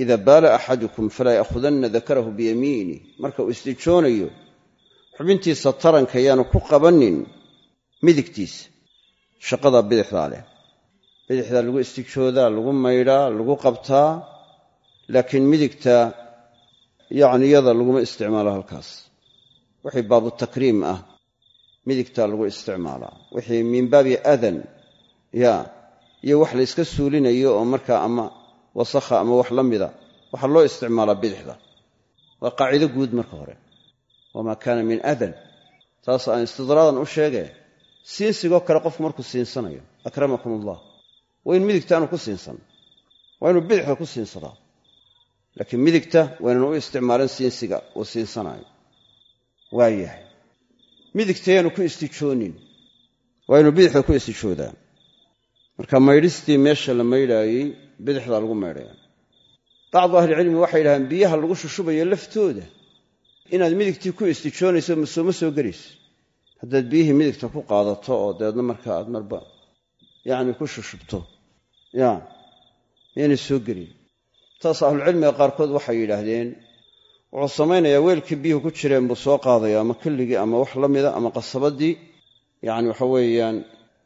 Ida baala axadukum falaa ya'khudanna dakarahu biyamiinih marka uu istijoonayo xubintiisa taranka yaanu ku qabannin midigtiisa shaqada bidixdaa leh. Bidixdaa lagu istijoodaa lagu maydhaa lagu qabtaa laakiin midigta yacni yada laguma isticmaalo halkaas wixii baabu takriim ah midigtaa lagu isticmaalaa wixii min baabi adan ya iyo wax la yska suulinayo oo markaa ama wasakha ama wax la mida waxaa loo isticmaalaa bidixda. Waa qaacido guud marka hore. Wamaa kaana min adan. Taas aan istidraadan u sheegee siinsigoo kale qofku markuu siinsanayo akramakum allah waa in midigta ku siinsan. Waa inuu bidixda ku siinsadaa. Laakiin midigta waynan u isticmaalin siinsiga uu siinsanaayo waa yahay. Midigta yaanu ku istijoonin waa inuu bidixda ku istijoodaa. Marka maydhistii meesha la maydhaayey bidixdaa lagu maydhaya bacdu ahlicilmi waxay yidhahdeen biyaha lagu shushubayo laftooda. Inaad midigtii ku istijoonayso masooma soo gelayso haddaad biyihii midigta ku qaadato oo dabeedna marka aad marba yacni ku shushubto. Ya yaynay soo gelin. Taas ahlucilmiga qaarkood waxay yidhaahdeen wuxuu samaynayaa weelkii biyuhu ku jireen buu soo qaadaya ama killigii ama wax la mida ama qasabadii. Yacni waxa weeyaan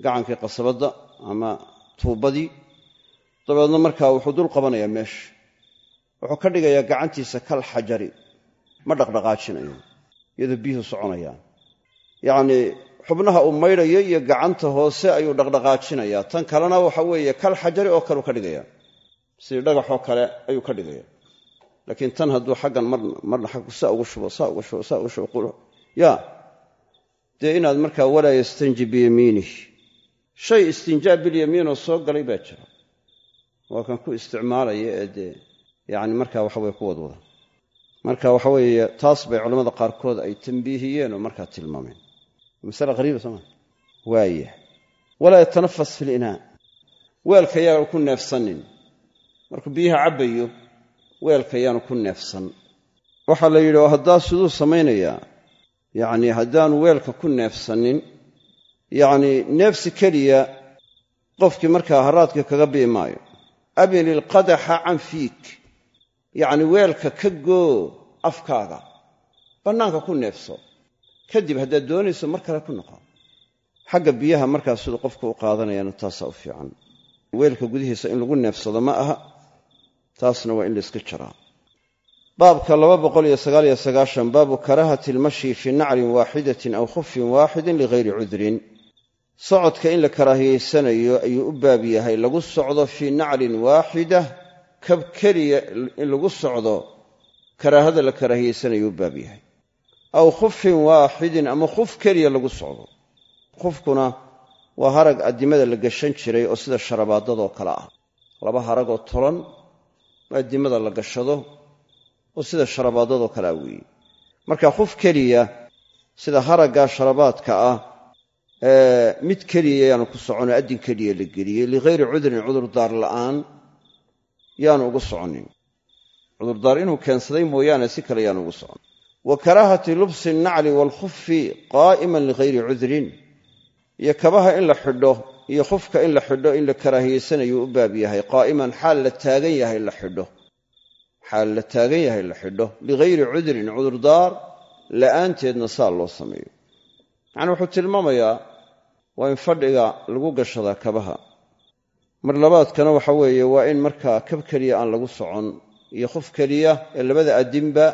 gacankii qasabadda ama tuubbadii dabeedna markaa wuxuu dul qabanayaa meesha wuxuu ka dhigayaa gacantiisa kal xajari ma dhaqdhaqaajinayo iyadoo biyuhu soconayaan yacnii xubnaha uu maydhayo iyo gacanta hoose ayuu dhaqdhaqaajinayaa. Tan kalena waxa weeye kal xajari oo kaleu ka dhigaya sidii dhagaxoo kale ayuu ka dhigaya laakiin tan hadduu xaggan marna xaggu saa ugu shubo saa ugu shubo saa ugu shubo ya. Dee inaad markaa walaa yastanji biyamiinih shay istinjaa bilyamiinoo soo galay baa jira. Waa kan ku isticmaalaya ee dee yacni markaa waxaweye ku wadwada. Marka waxa weeye taas bay culamada qaarkood ay tambiihiyeen oo markaa tilmaameen. Masale hariiba sooma waaya walaa yatanafas fi linaa weelka yaanu ku neefsanin. Markuu biyaha cabbayo weelka yaanu ku neefsan. Waxaa la yidhi oo haddaa siduu samaynayaa yacni haddaanu weelka ku neefsanin yacnii neefsi keliya qofkii markaa haraadka kaga bii maayo. Abin ilqadaxa can fiik. Yacni weelka ka goo afkaaga bannaanka ku neefso. Kadib haddaad doonayso mar kale ku noqo. Xagga biyaha markaas siduu qofku u qaadanayaana taasaa u fiican. Weelka gudihiisa in lagu neefsado ma aha taasna waa in layska jaraa baabka baabu karaahati almashyi fii naclin waaxidatin aw khufin waaxidin ligayri cudrin. Socodka in la karaahiyaysanayo ayuu u baab yahay lagu socdo fii naclin waaxida kab keliya in lagu socdo karaahada la karaahiyaysanayo u baab yahay. Aw khufin waaxidin ama khuf keliya lagu socdo. Khufkuna waa harag addimada la gashan jiray oo sida sharabaadadoo kale ah. Laba haragoo tolan addimada la gashado oo sida sharabaadadoo kale ah weeye marka khuf keliya sida haraggaa sharabaadka ah mid keliya yaanu ku soconoo addin keliya la geliyey ligayri cudrin cudurdaar la'aan yaanu ugu soconin cudurdaar inuu keensaday mooyaane si kale yaanu ugu socon wa karaahati lubsi alnacli waalkhufi qaa'iman ligayri cudrin. Iyo kabaha in la xidho iyo khufka in la xidho in la karaahiyaysanayu u baab yahay. Qaa'iman xaal la taagan yahay la xidho. Xaal la taagan yahay la xidho. Ligayri cudrin cudurdaar la'aanteedna saa loo sameeyo. Macnaa wuxuu tilmaamayaa waa in fadhiga lagu gashadaa kabaha. Mar labaadkana waxa weeye waa in markaa kab keliya aan lagu socon iyo khuf keliya ee labada addinba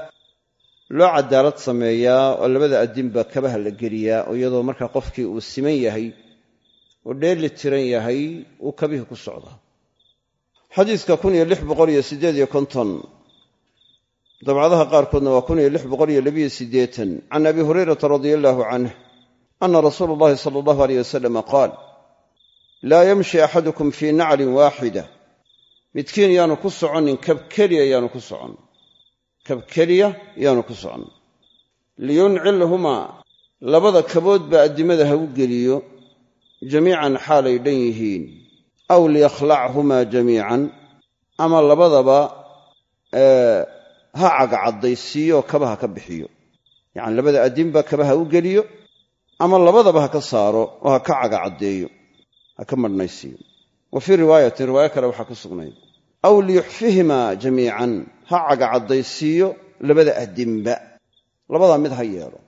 loo cadaalad sameeyaa oo labada addinba kabaha la geliyaa oo iyadoo markaa qofkii uu siman yahay oo dheeli tiran yahay uu kabihii ku socdaa xadiidka dabcadaha qaarkoodna waa can abi hurayrata radia allaahu canh ana rasuula allahi sala allahu aleyh wasalama qaal laa yamshi axadukum fii naclin waaxida. Midkiin yaanu ku soconnin kabkeliya yaanu ku socon. Kabkeliya yaanu ku socon. Liyuncilhumaa labada kaboodba addimada ha u geliyo jamiican xaalay dhan yihiin aw liyakhlachumaa jamiican ama labadaba ha cagacadaysiiyo kabaha ka bixiyo. Yacani labada addinba kabaha u geliyo ama labadaba ha ka saaro oo ha ka cagacaddeeyo ha ka madhnaysiiyo wa fii riwaayatin riwaayo kale waxaa ku sugnayd. Aw liyuxfihimaa jamiican ha cagacadaysiiyo labada addinba labadaa mid ha yeelo.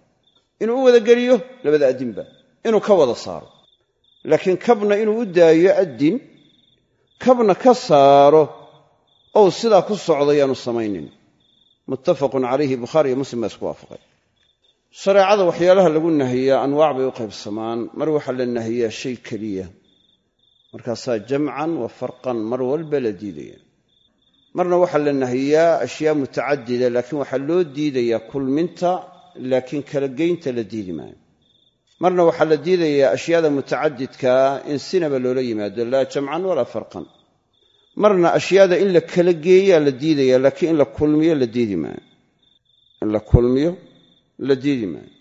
Inuu u wada geliyo labada addinba inuu ka wada saaro laakiin kabna inuu u daayo addin kabna ka saaro ou sidaa ku socdo yaanu samaynin. Muttafaqun calayhi bukhaari iyo muslim baa isku waafaqay. Shareecada waxyaalaha lagu nahiyaa anwaac bay u qaybsamaan. Mar waxaa la nahiyaa shay keliya. Markaasaa jamcan wa farqan mar walba la diidaya marna waxaa la nahiyaa ashyaa mutacadida laakiin waxaa loo diidayaa kulminta laakiin kala geynta la diidi maayo marna waxaa la diidayaa ashyaada mutacadidkaa in sinaba loola yimaado laa jamcan walaa farqan. Marna ashyaada in la kala geeyaa la diidaya laakiin in la kulmiyo la diidi maayo. In la kulmiyo la diidi maayo.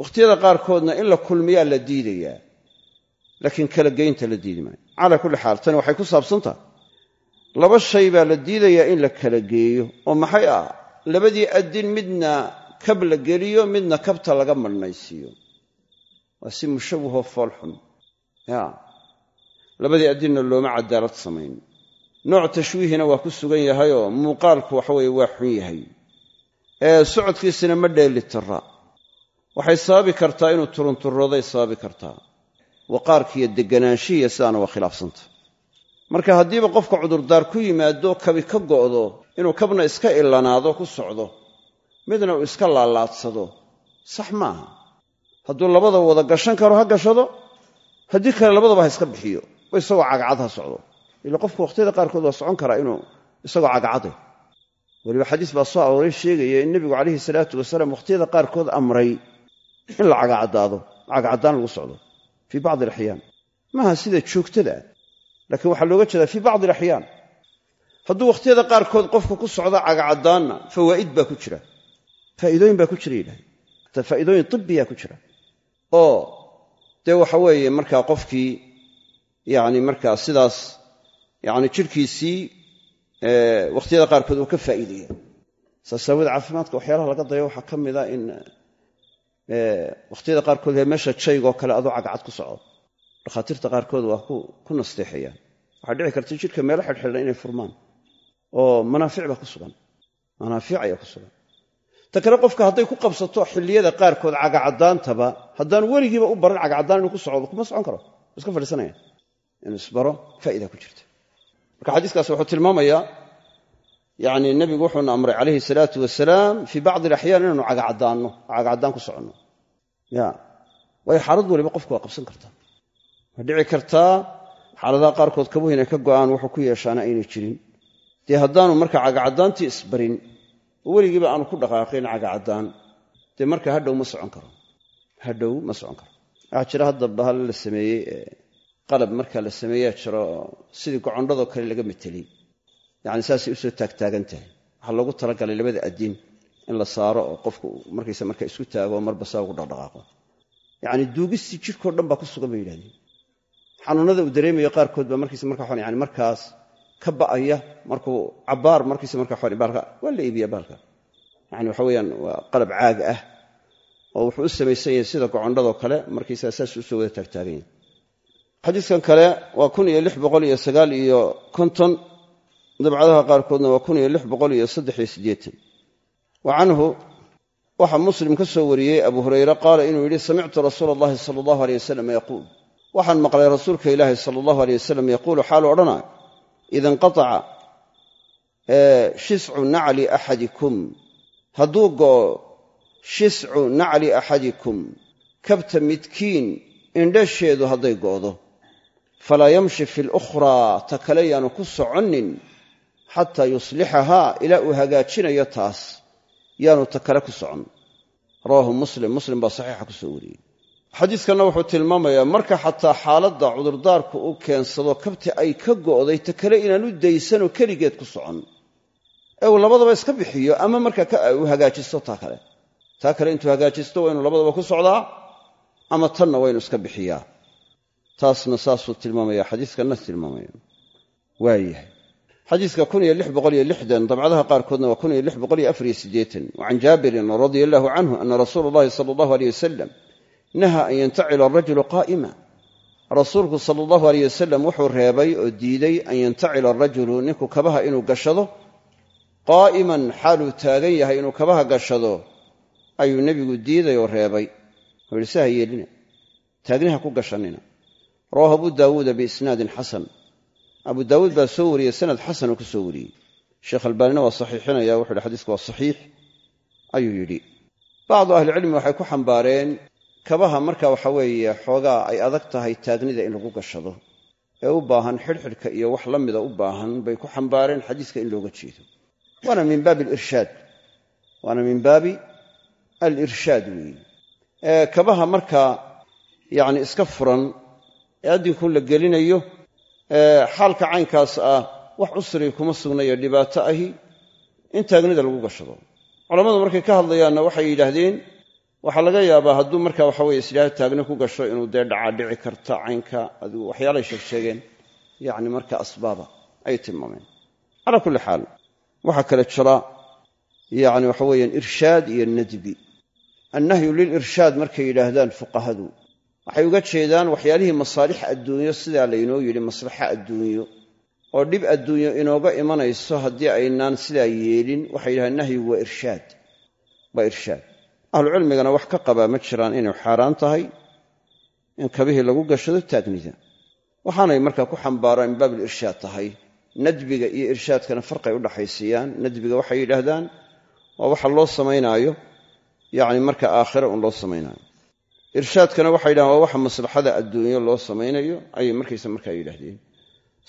Wakhtiyada qaarkoodna in la kulmiyaa la diidayaa laakiin kala geynta la diidi maayo. Calaa kulli xaal tani waxay ku saabsan tahay. Laba shay baa la diidayaa in la kala geeyo oo maxay ah? Labadii addin midna kab la geliyo midna kabta laga madhnaysiiyo waa si mushabahoo foolxun ya. Labadii addinna looma cadaalad samayn. Nooc tashwiihina waa ku sugan yahayoo muuqaalku waxaweye waa xun yahay. Ee socodkiisina ma dheelitira waxay sababi kartaa inuu turunturooday sababi kartaa. Waqaarkiiyo deganaanshihiiyo sidaana waa khilaafsanta. Marka haddiiba qofka cudurdaar ku yimaado kabi ka go'do inuu kabna iska illanaado ku socdo midna uu iska laalaadsado sax maaha hadduu labadaba wada gashan karo ha gashado haddii kale labadaba ha iska bixiyo. Oo isagoo cagacad ha socdo. Ila qofku wakhtiyada qaarkood waa socon karaa inuu isagoo cagacade weliba xadiis baa soo arooray sheegaya in nebigu calayhi salaatu wasalaam wakhtiyada qaarkood amray in la cagacadaado cagacaddaan lagu socdo fii bacdi alaxyaan maaha sida joogtada ah. Laakiin waxaa looga jeedaa fii bacdi alaxyaan hadduu wakhtiyada qaarkood qofku ku socdo cagacaddaanna fawaa'id baa ku jira. Faa'iidooyin baa ku jira yidhahay hataa faa'iidooyin tibbiyaa ku jira oo dee waxa weeye markaa qofkii yacni markaa sidaas yacni jidhkiisii wakhtiyada qaarkood uu ka faa'iidaya saas caafimaadka waxyaalaha laga dayo waxaa ka mida in wakhtiyada qaarkood meesha jaygoo kale adoo cagacad ku socdo. Dhakhaatiirta qaarkood waa ku nasteexayaan waxaa dhici karta jidhka meelo xidhxidhan inay furmaan oo manaafic baa ku sugan. Manaafic ayaa ku sugan. Ta kale qofka hadday ku qabsato xilliyada qaarkood cagacaddaantaba haddaan weligiiba u baran cagacaddaan inuu ku socdo kuma socon karo. Iska fadhiisanaya. Inuu isbaro faa'iida ku jirta. Marka xadiiskaas wuxuu tilmaamayaa yani nebigu wuxuuna amray calayhi salaatu wasalaam fii bacdi alaxyaan inaanu cagacaddaanno cagacaddaan ku soconno. Ya. Waayo xaalad waliba qofku waa qabsan kartaa. Waa dhici kartaa xaaladaha qaarkood kabuhu inay ka go'aan wuxuu ku yeeshaana aynay jirin. Dee haddaanu marka cagacaddaantii isbarin oo weligiiba aanu ku dhaqaaqin cagacaddaan dee marka hadhow ma socon karo hadhow ma socon karo. Waxaa jira hadda bahal la sameeyey qalab marka la sameeyaa jiro sidii gocondhadoo kale laga metelay yacni saasay u soo taagtaagan tahay. Waxaa loogu talagalay labada addiin in la saaro oo qofku markaysa marka isku taago marba saa ugu dhaqdhaqaaqo. Yacni duugistii jidhkao dhan baa ku sugan bay yidhahdeen. Xanuunada uu dareemayo qaarkood baa markiisa marka waxaan yani markaas ka ba'aya markuu cabbaar markiisa marka waxaan baalka waa la iibiyaa baalka yani waxa weeyaan waa qalab caag ah oo wuxuu u samaysan yahay sida gocondhadoo kale markiisa saas u soo wada taagtaagan yahay xadiiskan kale waa kun iyo lix boqol iyo sagaal iyo konton dabcadaha qaarkoodna waa kun iyo lix boqol iyo saddex iyo siddeetan. Wa canhu waxaa muslim ka soo wariyey abu hurayre qaala inuu yidhi samictu rasuula allahi sala allahu aleyh wasalam yaquul. Waxaan maqlay rasuulka ilaahi sala allahu aleyh wasalam yaquulu xaalu odhanaa ida inqataca shiscu nacli axadikum. Hadduu go'o shiscu nacli axadikum kabta midkiin indhasheedu hadday go'do. Falaa yamshi fi lukhraa ta kale yaanu ku soconnin xataa yuslixahaa ilaa uu hagaajinayo taas yaanu ta kale ku socon. Rawaahu muslim muslim baa saxiixa ku soo wariyey. Xadiiskanna wuxuu tilmaamayaa marka xataa xaaladda cudurdaarku u keensado kabti ay ka go'day ta kale inaan u daysanoo keligeed ku socon. Ee uu labadaba iska bixiyo ama marka uu hagaajisto taa kale taa kale intuu hagaajisto waa inu labadaba ku socdaa ama tanna waa inu iska bixiyaa. Taasna saasuu tilmaamaya xadiiskanna tilmaamaya. Waayahay xadiiska dabcadaha qaarkoodna waa can jaabirin radia allahu canhu ana rasuula allahi sala allahu aleyh wasalam naha an yantacila arajulu qaa'ima. Rasuulku sala allahu aleyh wasalam wuxuu reebay oo diiday an yantacila arajulu ninku kabaha inuu gashado? Qaa'iman xaaluu taagan yahay inuu kabaha gashado ayuu nebigu diiday oo reebay. Oo yihi si ha yeelina taagniha ku gashanina. Rawahu abu daawuuda biisnaadin xasan. Abu daawuud baa soo wariyey sanad xasanuu ku soo wariyey. Sheekh albaanina waa saxiixinaya wuxu yhi xadiisku waa saxiix ayuu yidhi. Bacdu ahlicilmi waxay ku xambaareen kabaha marka waxa weeye xoogaa ay adag tahay taagnida in lagu gashado ee u baahan xidhxidhka iyo wax la mida u baahan bay ku xambaareen xadiiska in looga jeedo. Waana min baabi alirshaad waana min baabi alirshaad weeye ee kabaha markaa yacni iska furan ee addinku la gelinayo xaalka caynkaas ah wax cusri kuma sugnayo dhibaato ahi in taagnida lagu gashado. Culammadu markay ka hadlayaanna waxay yidhaahdeen waxaa laga yaabaa hadduu marka waxa weye islaaha taagni ku gasho inuu dee dhacaa dhici karta caynka adigu waxyaalay sheegsheegeen yacni marka asbaaba ay tilmaameen. Calaa kulli xaal waxaa kale jira yacni waxa weeyaan irshaad iyo nadbi annahyu lilirshaad markay yidhaahdaan fuqahadu. Waxay uga jeedaan waxyaalihii masaalix adduunyo sidaa laynoo yidhi maslaxa adduunyo. Oo dhib adduunyo inooga imanayso haddii aynaan sidaa yeelin waxay yidhahdeen nahyigu waa irshaad. Waa irshaad. Ahlucilmigana wax ka qabaa ma jiraan inay xaaraan tahay in kabihii lagu gashado taagnida waxaanay markaa ku xambaaraan min baab alirshaad tahay. Nadbiga iyo irshaadkana farqay u dhaxaysiiyaan nadbiga waxay yidhaahdaan waa waxa loo samaynaayo yacni marka aakhira un loo samaynaayo irshaadkana waxay yidhahdeen waa waxa maslaxada adduunyo loo samaynayo ayay markaysa markaa yidhaahdeen.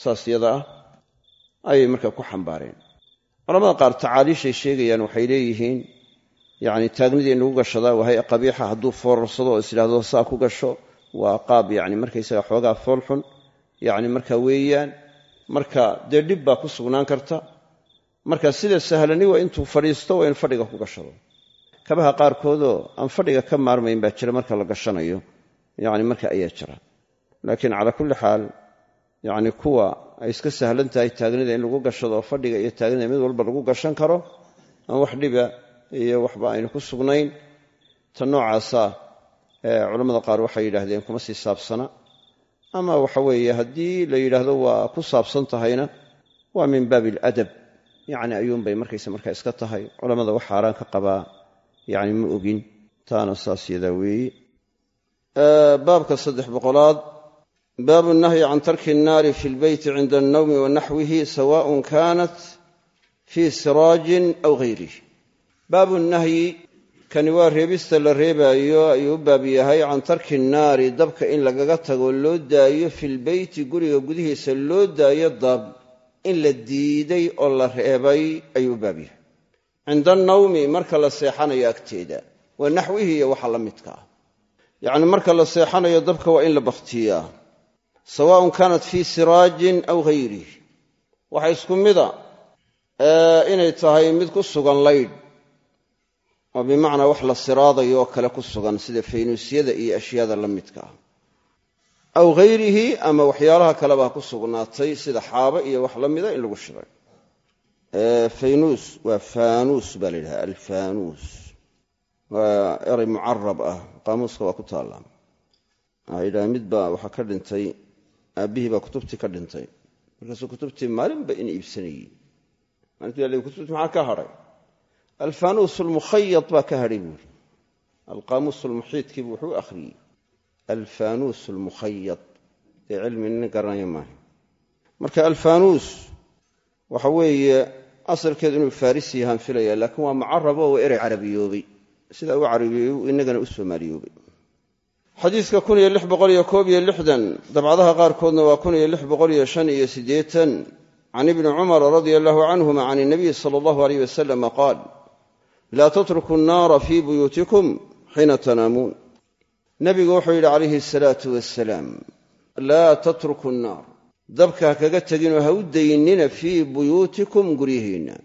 Saas yada ah ayay markaa ku xambaareen. Culamada qaar tacaaliishay sheegayaan waxay leeyihiin yacni taagnidii in lagu gashadaa waa hay'a qabiixa hadduu foorarsado oo is yidhahdo saa ku gasho waa qaab yacni markaysaga xoogaa foolxun yacni marka weeyaan marka dee dhib baa ku sugnaan karta. Marka sida sahlani waa intuu fadhiisto waa in fadhiga ku gashado kabaha qaarkoodoo aan fadhiga ka maarmayn baa jira marka la gashanayo. Yacni marka ayaa jira. Laakiin calaa kulli xaal yacni kuwa ay iska sahlan tahay taagnida in lagu gashado oo fadhiga iyo taagnida mid walba lagu gashan karo aan wax dhiba iyo waxba aynu ku sugnayn ta noocaasa culammada qaar waxay yidhaahdeen kuma sii saabsana. Ama waxa weeye haddii la yidhaahdo waa ku saabsan tahayna waa min baabi aladab yacni ayuunbay markaysa markaa iska tahay. Culammada wax xaaraan ka qabaa yacni ma ogin taana saas yadaa weeye baabka saddex boqolaad baabu nahyi can tarki annaari fi lbeyti cinda alnawmi wa naxwihi sawaءun kanat fii siraajin aw hayrih baabu nahyi kani waa reebista la reebaayo ayuu u baab yahay can tarki nnaari dabka in lagaga tago loo daayo filbeyti guriga gudihiisa loo daayo dab in la diiday oo la reebay ayuu u baab yahay cinda annawmi marka la seexanayo agteeda. Wa naxwihi iyo waxa la midka. Ah yacni marka la seexanayo dabka waa in la bakhtiyaa. Sawaaun kaanat fii siraajin aw hayrih waxa isku mida inay tahay mid ku sugan laydh. Oo bimacnaa wax la siraadayo oo kale ku sugan sida faynuusyada iyo ashyaada la midka. Aw hayrihi ama waxyaalaha kalebaa ku sugnaatay sida xaabo iyo wax la mida in lagu shiday faynuus waa faanuus baa la yidhaha alfaanuus waa eray mucarab ah qaamuuska waa ku taallaa waxay yidhaha mid baa waxaa ka dhintay aabbihii baa kutubtii ka dhintay. Markaasuu kutubtii maalinba in iibsanayey maalintu yaa kutubtii maxaa ka hadhay alfaanuus almukhayad baa ka hadhay buuri alqaamuus asalkeedu inuu farisi yahaan filaya laakiin waa mucarabo waa erey carabiyoobay. Sidaa u carabiyoobay inagana u soomaaliyoobay. Xadiidka kun iyo lix boqol iyo koob iyo lixdan dabcadaha qaarkoodna waa kun iyo lix boqol iyo shan iyo siddeetan. Can ibni cumara radia allahu canhuma can inabiyi sala allahu aleyh wasalama qaal laa tatruku annaara fii buyuutikum xiina tanaamuun. Nebigu wuxuu yidhi calayhi asalaatu wasalaam laa tatruku nnaar dabka ha kaga teginoo ha u daynina fii buyuutikum guryihiinna.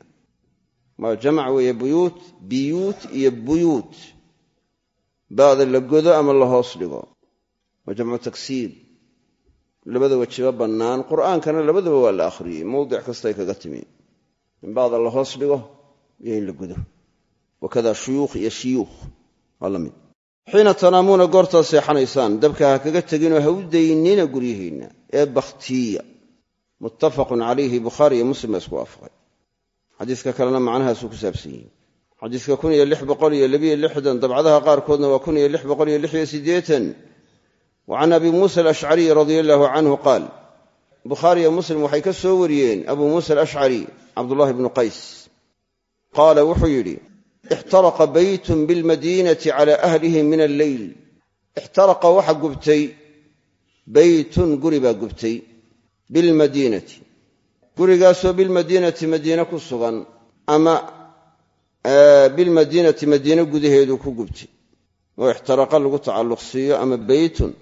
Maa jamac weeye buyuut biyuut iyo buyuut. Ba'da la godo ama la hoos dhigo. Waa jamcu tagsiir labada wejiba bannaan. Qur'aankana labadaba waa la akhriyey. Mowdic kastay kaga timi. In ba'da la hoos dhigo iyo in la godo. Wakada shuyuukh iyo shiyuukh. Waa la mid xiina tanaamuuna goortaad seexanaysaan dabka ha kaga teginoo ha u daynina guryihiinna ee bakhtiya. Muttafaqun calayhi bukhaari iyo muslim baa isku waafaqay. Xadiiska kalena macnahaasuu ku saabsan yihi xadiiska kun iyo lix boqol iyo labiyo lixdan dabcadaha qaarkoodna waa kun iyo lix boqol iyo lix iyo siddeetan. Wa can abi muusa alashcariy radia allahu canhu qaal bukhaariyo muslim waxay ka soo wariyeen abuu muusa alashcari cabdullahi bnu qays. Qaala wuxuu yidhi ixtaraqa beytun bilmadiinati cala ahlihi min alleyl ixtaraqa waxa gubtay beytun guri baa gubtay bilmadiinati gurigaasoo bilmadiinati madiine ku sugan ama bilmadiinati madiine gudaheedu ku gubtay oo ixtaraqa lagu tacalluq siiyo ama beytun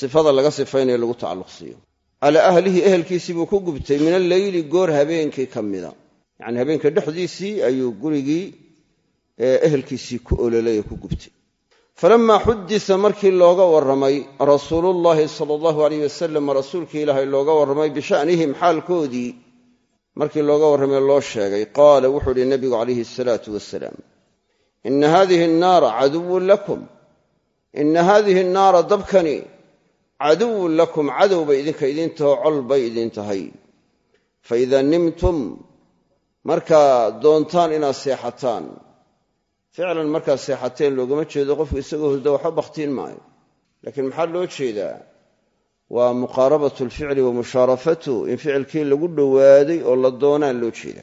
sifada laga sifaynayo lagu tacalluq siiyo calaa ahlihi ehelkiisii buu ku gubtay min alleyli goor habeenkii ka mida yacni habeenka dhexdiisii ayuu gurigii ehelkiisii ku ololay ee ku gubtay. Falamaa xudisa markii looga warramay rasuulullaahi sala allahu aleyh wasalam rasuulkii ilaahay looga warramay bishanihim xaalkoodii markii looga warramay loo sheegay qaala wuxuu ihi nabigu calayhi asalaatu wasalaam ina hadihi annaara caduwun lakum ina haadihi annaara dabkani caduwun lakum cadow bay idinka idiin taho col bay idiin tahay. Faidaa nimtum markaa doontaan inaad seexataan ficlan markaad seexateen loogama jeedo qofku isagoo hurda waxba bakhtiin maayo. Laakiin maxaa loo jeedaa? Waa muqaarabatu alficli wa mushaarafatu in ficilkii lagu dhowaaday oo la doonaan loo jeeda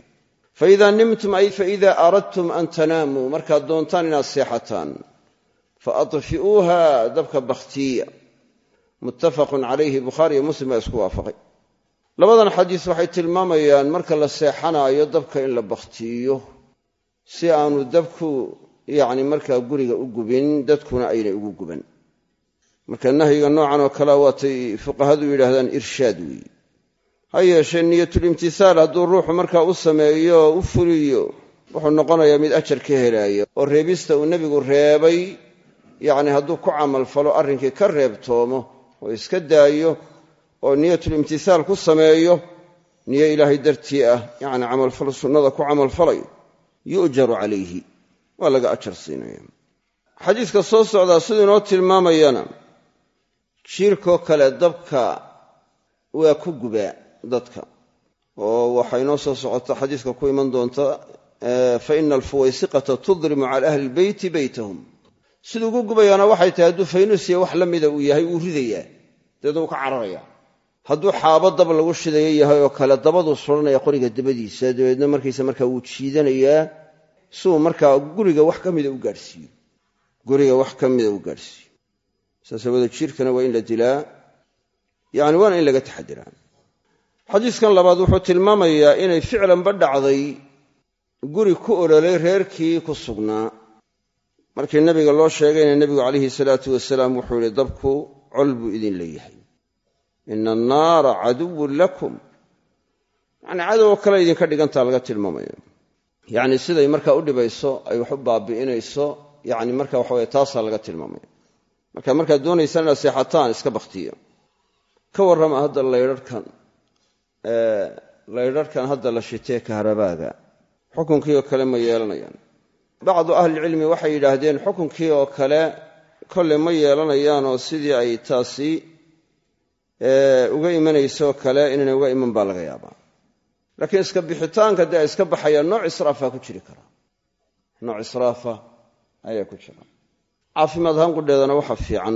faidaa nimtum ay faida aradtum an tanaamuu markaad doontaan inaad seexataan faadfi'uuha dabka bakhtiya muttafaqun calayhi bukhaariyo muslim isku waafaqay. Labadan xadiis waxay tilmaamayaan marka la seexanaayo dabka in la bakhtiiyo si aanu dabku yacni markaa guriga u gubin dadkuna aynay ugu guban. Marka nahyiga noocan oo kalea waatay fuqahadu yidhaahdaan irshaad weeye ha yeeshee niyatulimtihaal hadduu ruuxu markaa u sameeyo u fuliyo wuxuu noqonayaa mid ajar ka helaayo. Oo reebista uu nebigu reebay yacni hadduu ku camalfalo arrinkii ka reebtoomo oo iska daayo oo niyatulimtihaal ku sameeyo niyo ilaahay dartii ah yacni camalfal sunnada ku camalfalayo yu'jaru calayhi. Waa laga ajar siinaya. Xadiiska soo socdaa siduu inoo tilmaamayana jiirkoo kale dabka waa ku gubaa dadka. Oo waxaa inoo soo socota xadiiska ku iman doonta fa ina alfuwaysiqata tudrimu cala ahli lbeyti beytahum. Siduu ugu gubayaana waxay tahay hadduu faynusiya wax la mida uu yahay wuu ridayaa. Dabeedna wuu ka cararaya. Hadduu xaabo dab lagu shidayo yahay oo kale dabaduu suranaya qoriga dabadiisa. Dabeedna markiisa markaa wuu jiidanayaa siuu markaa guriga wax ka mida u gaadhsiiyo guriga wax ka mida u gaadhsiiyo saas aawoodeed jiirkana waa in la dilaa yacni waana in laga taxadiraa xadiiskan labaad wuxuu tilmaamayaa inay ficlanba dhacday guri ku ololay reerkii ku sugnaa. Markii nabiga loo sheegayna nebigu calayhi salaatu wasalaam wuxuu yihi dabku col buu idin leeyahay. Ina annaara caduwun lakum. Yacni cadow kale idinka dhigantaa laga tilmaamaya yacni siday markaa u dhibayso ay wax u baabi'inayso yacni marka waxa weye taasaa laga tilmaamaya marka markaad doonaysaan inaad iska bakhtiya ka warrama hadda laydharhkan laydharhkan hadda la shitee kaharabaaga xukunkii oo kale ma yeelanayaan. Bacdu ahlicilmi waxay yidhaahdeen xukunkii oo kale kolley ma yeelanayaanoo sidii ay taasi uga imanayso kale inaynay uga iman baa laga yaabaa laakiin iska bixitaanka dee iska baxayaan nooc israafa ku jiri karaa nooc israafa ayaa ku jira. Caafimaad ahaan qudheedana waxaa fiican.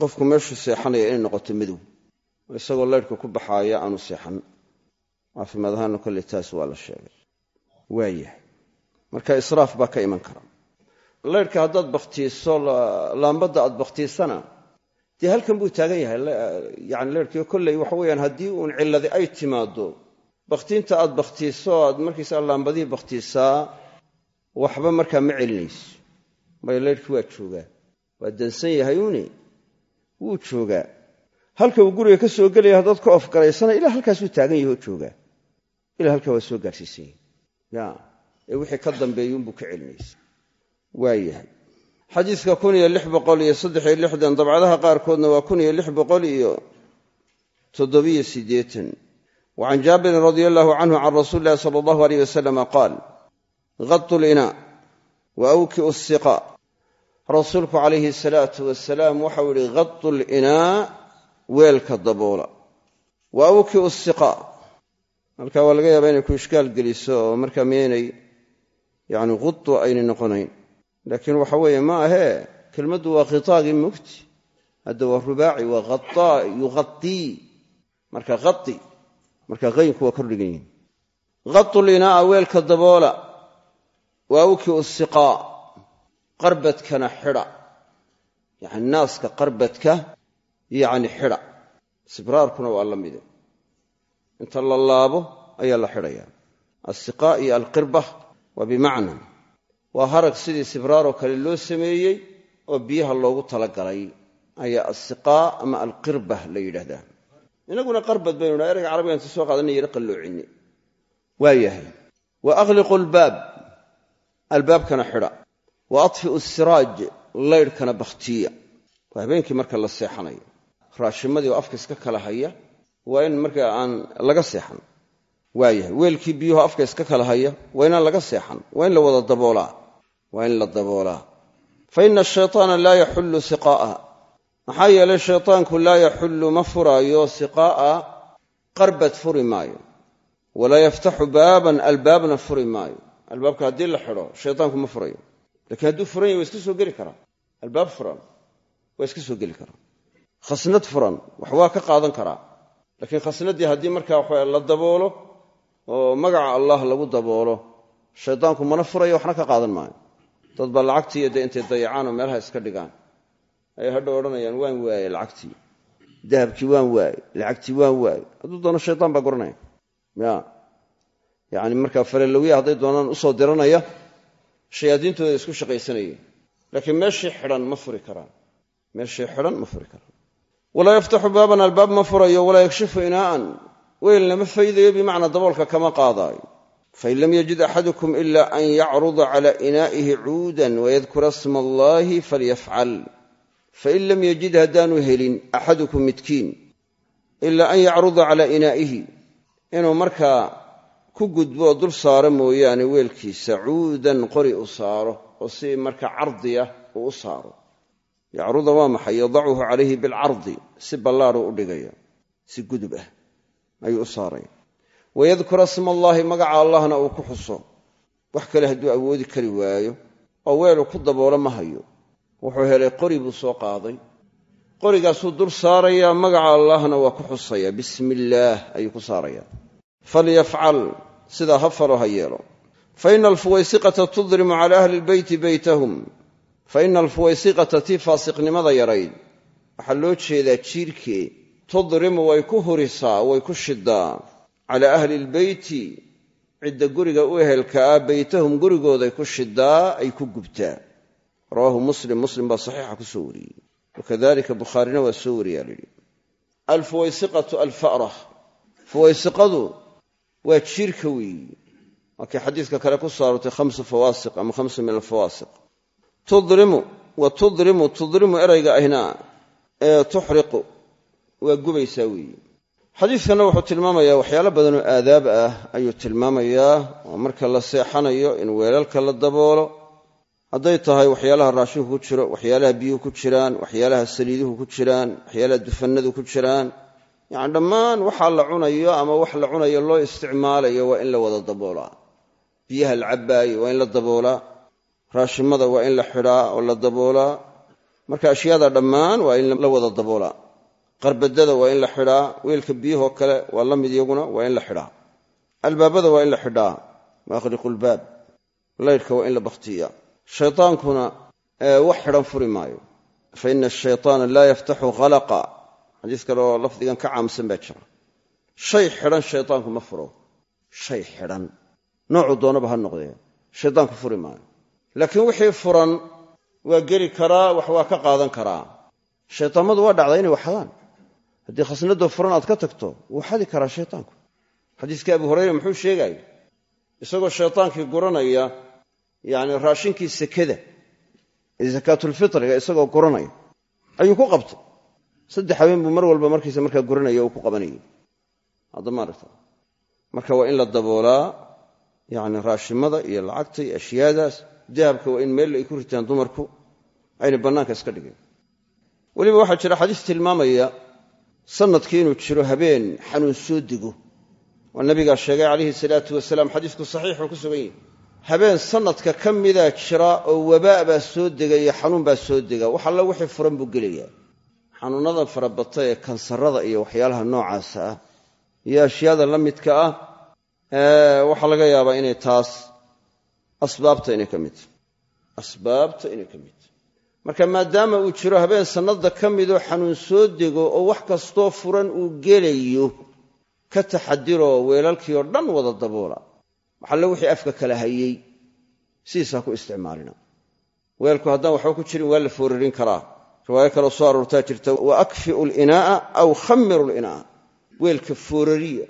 Qofku meeshuu seexanaya inay noqoto madow. Oo isagoo laydhka ku baxaaya aanu seexan. Caafimaad ahaanna kolley taas waa la sheegay. Waayahay marka israaf baa ka iman kara. Laydhka haddaad bakhtiiso laambadda aad bakhtiisana dee halkan buu taagan yahay. Yani laydhkii kolley waxa weyaan haddii uun cilladi ay timaaddo bakhtiinta aad bakhtiiso aad markiisa laambadihii bakhtiisaa waxba markaa ma celinayso. Laydhkii waa joogaa. Waa dansan yahay une wuu joogaa. Halka uu guriga ka soo gelaya haddaad ka ofgaraysana ilaa halkaasuu taagan yahi oo joogaa. Ilaa halkaa waa soo gaadhsiisan yahi ya ee wixii ka dambeeyuunbuu ka celinaysa waa yahay. Xadiidka kun iyo lix boqol iyo saddex iyo lixdan dabcadaha qaarkoodna waa kun iyo lix boqol iyo toddobiyo siddeetan wa can jaabirin radia allahu canhu can rasuuli illahi sala allahu aleyh wasalama qaal gadu linaa wa awki'u siqa rasuulku calayhi asalaatu wasalaam waxau yihi gadu linaa weelka daboola wa awki'u siqa halkaa waa laga yaabaa inay ku ishkaal geliso oo markaa miyaynay yani gudu aynay noqonayn laakiin waxa weeye ma ahee kelmaddu waa khitaagii mugti hadda waa rubaaci waa marka hai marka haynku waa kordhigan yihiin hadu linaa'a weelka daboola wa awki'u siqaa qarbadkana xidha. Yani naaska qarbadka yacni xidha. Sibraarkuna waa la mide inta la laabo ayaa la xidhaya. Alsiqaa iyo alqirba waa bimacna. Waa harag sidii sibraaroo kale loo sameeyey oo biyaha loogu talagalay. Ayaa alsiqaa ama alqirba la yidhaahdaa inaguna qarbad baynu dhaa erayga carabiga inta soo qaadanay yaro qalloocinni waa yahay. Wa akhliqu albaab. Albaabkana xidha. Wa adfi'u siraaj laydhkana bakhtiya. Waa habeenkii marka la seexanayo raashimadii oo afka iska kala haya waa in markaa aan laga seexan. Waayahay weelkii biyuhu afka iska kala haya waa inaan laga seexan. Waa in la wada daboolaa. Waa in la daboolaa. Fa ina ashaytaana laa yaxullu siqaa'a maxaa yeelay shaytaanku laa yaxullu ma furaayo siqaa'a qarbad furi maayo. Walaa yaftaxu baaban albaabna furi maayo. Albaabka haddii la xidho shaytaanku ma furayo. Lakiin hadduu furan yahy waa iska soo geli karaa albaab furan waa iska soo geli karaa khasnad furan wax ka qaadan karaa. Laakiin khasnaddii haddii markaa waxa la daboolo oo magaca allah lagu daboolo shaydaanku mana furayo waxna ka qaadan maayo. Dad baa lacagtii dee intay dayacaan oo meelaha iska dhigaan ayay hadha odhanayaan waan waaye lacagtii. Dahabkii waan waaye lacagtii waan waaye hadduu doono shaydaan baa goranaya ya. Yacni markaa farelowya hadday doonaan u soo diranaya shayaadiintooda isku shaqaysanayeen. Laakiin meeshii xidhan ma furi karaan. Meeshii xidhan ma furi karaan. Walaa yaftaxu baaban albaab ma furayo walaa yakshifu inaa'an weelna ma faydayo bimacnaa daboolka kama qaadaayo fain lam yajid axadukum ila an yacruda cala inaa'ihi cuudan wayadkura sma allaahi falyafcal fain lam yajid haddaanu helin axadukum midkiin ila an yacruda cala inaa'ihi inuu markaa ku gudbo oo dul saaro mooyaane weelkiisa cuudan qori u saaro oo si marka cardiya uu u saaro yacruda waa maxay yadacuhu calayhi bilcardi si ballaaduu u dhigaya si gudub ah ayuu u saaraya wayadkura sma allaahi magaca allahna uu ku xuso wax kale hadduu awoodi kari waayo oo weelu ku daboolo ma hayo wuxuu helay qori buu soo qaaday. Qorigaasuu dul saarayaa magaca allahna waa ku xusaya. Bismi illaah ayuu ku saarayaa falyafcal sidaa ha falo ha yeelo. Faina alfuwaysiqata tudrimu cala ahli lbeyti beytahum. Faina alfuwaysiqata tii faasiqnimada yarayd. Waxaa loo jeedaa jiirkee tudrimu way ku hurisaa way ku shidaa cala ahli lbeyti cidda guriga u ehelka ah beytahum gurigooday ku shidaa ay ku gubtaa rawaahu muslim muslim baa saxiixa ku soo wariyey. Wakadalika bukhaarina waa soo wariyaa lidhi alfuwaysiqatu alfa'ra. Fuwaysiqadu waa jiirka weeyi. Markay xadiidka kale ku saarotay khamsu fawaasiq ama khamsu min alfawaasiq. Tudrimu wa tudrimu tudrimu erayga ahna ee tuxriqu waa gubaysaa weeyi. Xadiidkanna wuxuu tilmaamayaa waxyaalo badanoo aadaab ah ayuu tilmaamayaa oo marka la seexanayo in weelalka la daboolo hadday tahay waxyaalaha raashinku ku jiro waxyaalaha biyuhu ku jiraan waxyaalaha saliiduhu ku jiraan waxyaalaha dufannadu ku jiraan. Yacni dhammaan waxaa la cunayo ama wax la cunayo loo isticmaalayo waa in la wada daboolaa. Biyaha la cabbaayo waa in la daboolaa. Raashimada waa in la xidhaa oo la daboolaa. Marka ashyaada dhammaan waa in la wada daboolaa. Qarbadada waa in la xidhaa weelka biyahoo kale waa la mid iyaguna waa in la xidhaa albaabada waa in la xidhaa maaqliqu lbaab laydhka waa in la bakhtiya shaytaankuna wax xidhan furi maayo. Fa ina ashaytaana laa yaftaxu khalaqa xadiis kale oo lafdigan ka caamsan baa jira. Shay xidhan shaytaanku ma furo. Shay xidhan. Noocuu doonaba ha noqdee. Shaytaanku furi maayo. Laakiin wixii furan waa geli karaa wax waa ka qaadan karaa. Shaytaamadu waa dhacdaa inay waxadaan haddii khasnadoo furan aad ka tagto wuu xadi karaa shaytaanku. Xadiiskii abu hurayra muxuu sheegaya isagoo shaytaankii guranaya yacni raashinkii sekada ee sakaatulfitriga isagoo guranaya ayuu ku qabtay. Saddex habeen buu mar walba markiisa markaa guranaya uu ku qabanayay hadda maaragta marka waa in la daboolaa yacni raashimada iyo lacagta iyo ashyaadaas dahabka waa in meel ay ku ritaan dumarku ayna bannaanka iska dhigeen. Weliba waxaa jira xadiis tilmaamaya sannadkii inuu jiro habeen xanuun soo dego. Waa nabigaa sheegay calayhi salaatu wasalaam xadiisku saxiixuu ku sugan yahi habeen sanadka ka midaa jira oo wabaa baa soo dega iyo xanuun baa soo dega. Wax alla wixii furan buu gelayaa xanuunnadan farabata ee kansarada iyo waxyaalaha noocaasa ah iyo ashyaada la midka ah waxaa laga yaabaa inay taas asbaabta inay ka mid. Asbaabta inay ka mid. Marka maadaama uu jiro habeen sannada ka midoo xanuun soo dego oo wax kastoo furan uu gelayo ka taxadiroo weelalkii oo dhan wada daboola waxalle wixii afka kala hayey sidiisaa ku isticmaalina. Weelku haddaan waxba ku jirin waa la fooririn karaa. Riwaayo kaloo soo aroortaa jirta wa akfi'u linaa'a aw khamiru linaa'a weelka foorariya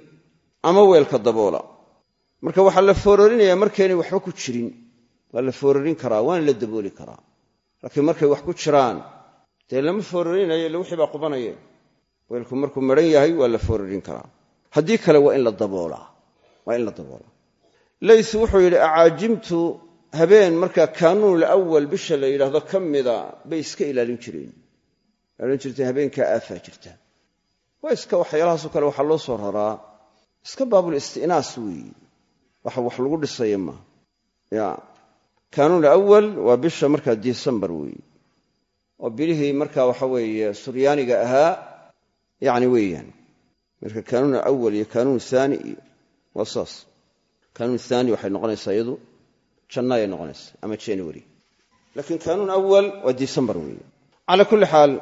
ama weelka daboola. Marka waxaa la foorarinayaa markaynay waxba ku jirin waa la foorarin karaa waana la dabooli karaa. Laakiin markay wax ku jiraan dee lama foorarinayo ille wixii baa qubanayeen weelku markuu maran yahay waa la foorarin karaa. Haddii kale waa in la daboolaa waa in la daboolaa laysu wuxuu yidhi acaajimtu habeen markaa kaanuunul awal bisha la yidhaahdo ka mida bay iska ilaalin jireen. Ilaalin jirteen habeenkaa aafaa jirta. Waa iska waxyaalahaasoo kale waxaa loo soo raraa. Iska baabul istinaas weeye wax wax lagu dhisaya maaha ya kaanuun awal waa bisha markaa disembar weeye oo bilihii markaa waxa weeye suryaaniga ahaa yani weeyaan kaanuun aani waxay noqonaysaa iyadu jannaayay noqonaysaa ama january laakiin kaanuun awal waa disembar weeye. Calaa kulli xaal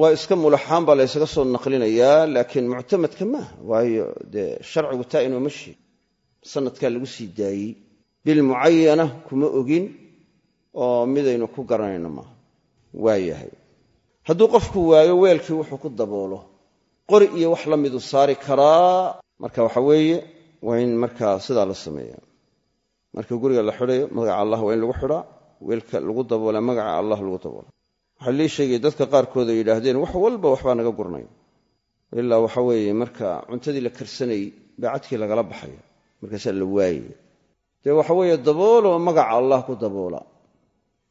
waa iska mulaxaan baa la ysaga soo naqlinayaa laakiin muctamadka maaha waayo dee sharcigu taa inoo ma sheeg sanadkaa lagu sii daayey. Bil mucayana kuma ogin oo midaynu ku garanayno maaha waa yahay. Hadduu qofku waayo weelkii wuxuu ku daboolo. Qori iyo wax la miduu saari karaa. Marka waxa weeye waa in markaa sidaa la sameeya marka guriga la xidhayo magaca allah waa in lagu xidhaa weelka lagu daboola magaca allah lagu daboola. Waxaa lii sheegaya dadka qaarkood ay yidhaahdeen wax walba waxbaa naga gurnay ilaa waxa weeye marka cuntadii la karsanayey baacadkii lagala baxaya markaasaa la waayaya dee waxa weeye dabooloo magaca allah ku daboola.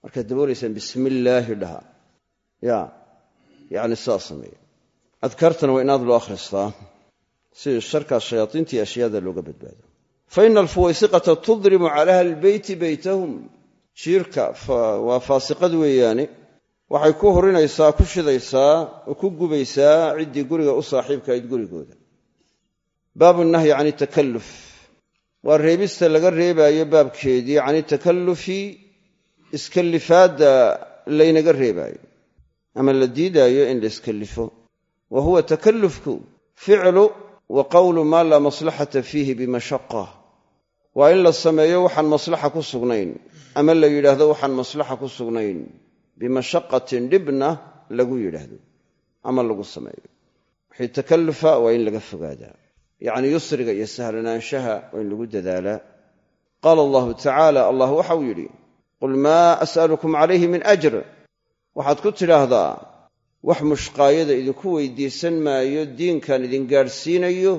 Markaad daboolaysaan bismi illaahi dhaha. Ya yacni sidaas sameeya adkaartana waa in aad loo akhristaa si sharkaas shayaatiinta iyo ashyaada looga badbaado. Fa ina alfuwaysiqata tudrimu cala ahli lbeyti beytahum jiirka waa faasiqad weeyaane waxay ku hurinaysaa ku shidaysaa oo ku gubaysaa ciddii guriga u saaxiibka ayd gurigooda. Baabu nahyi can itakalluf waa reebista laga reebaayo baabkeedii can itakallufi iskallifaadda laynaga reebaayo ama la diidaayo in la iskallifo. Wa huwa takallufku ficlu wa qowlu maa laa maslaxata fiihi bimashaqa waa in la sameeyo waxaan maslaxa ku sugnayn ama la yidhaahdo waxaan maslaxa ku sugnayn bimashaqatin dhibna lagu yidhaahdo ama lagu sameeyo. Wixii takallufa waa in laga fogaadaa yacni yusriga iyo sahlanaanshaha waa in lagu dadaalaa qaala allahu tacaala allah waxau yidhi qul maa as'alukum calayhi min ajr. Waxaad ku tidhaahdaa wax mushqaayada idinku weydiisan maayo diinkan idin gaadhsiinayo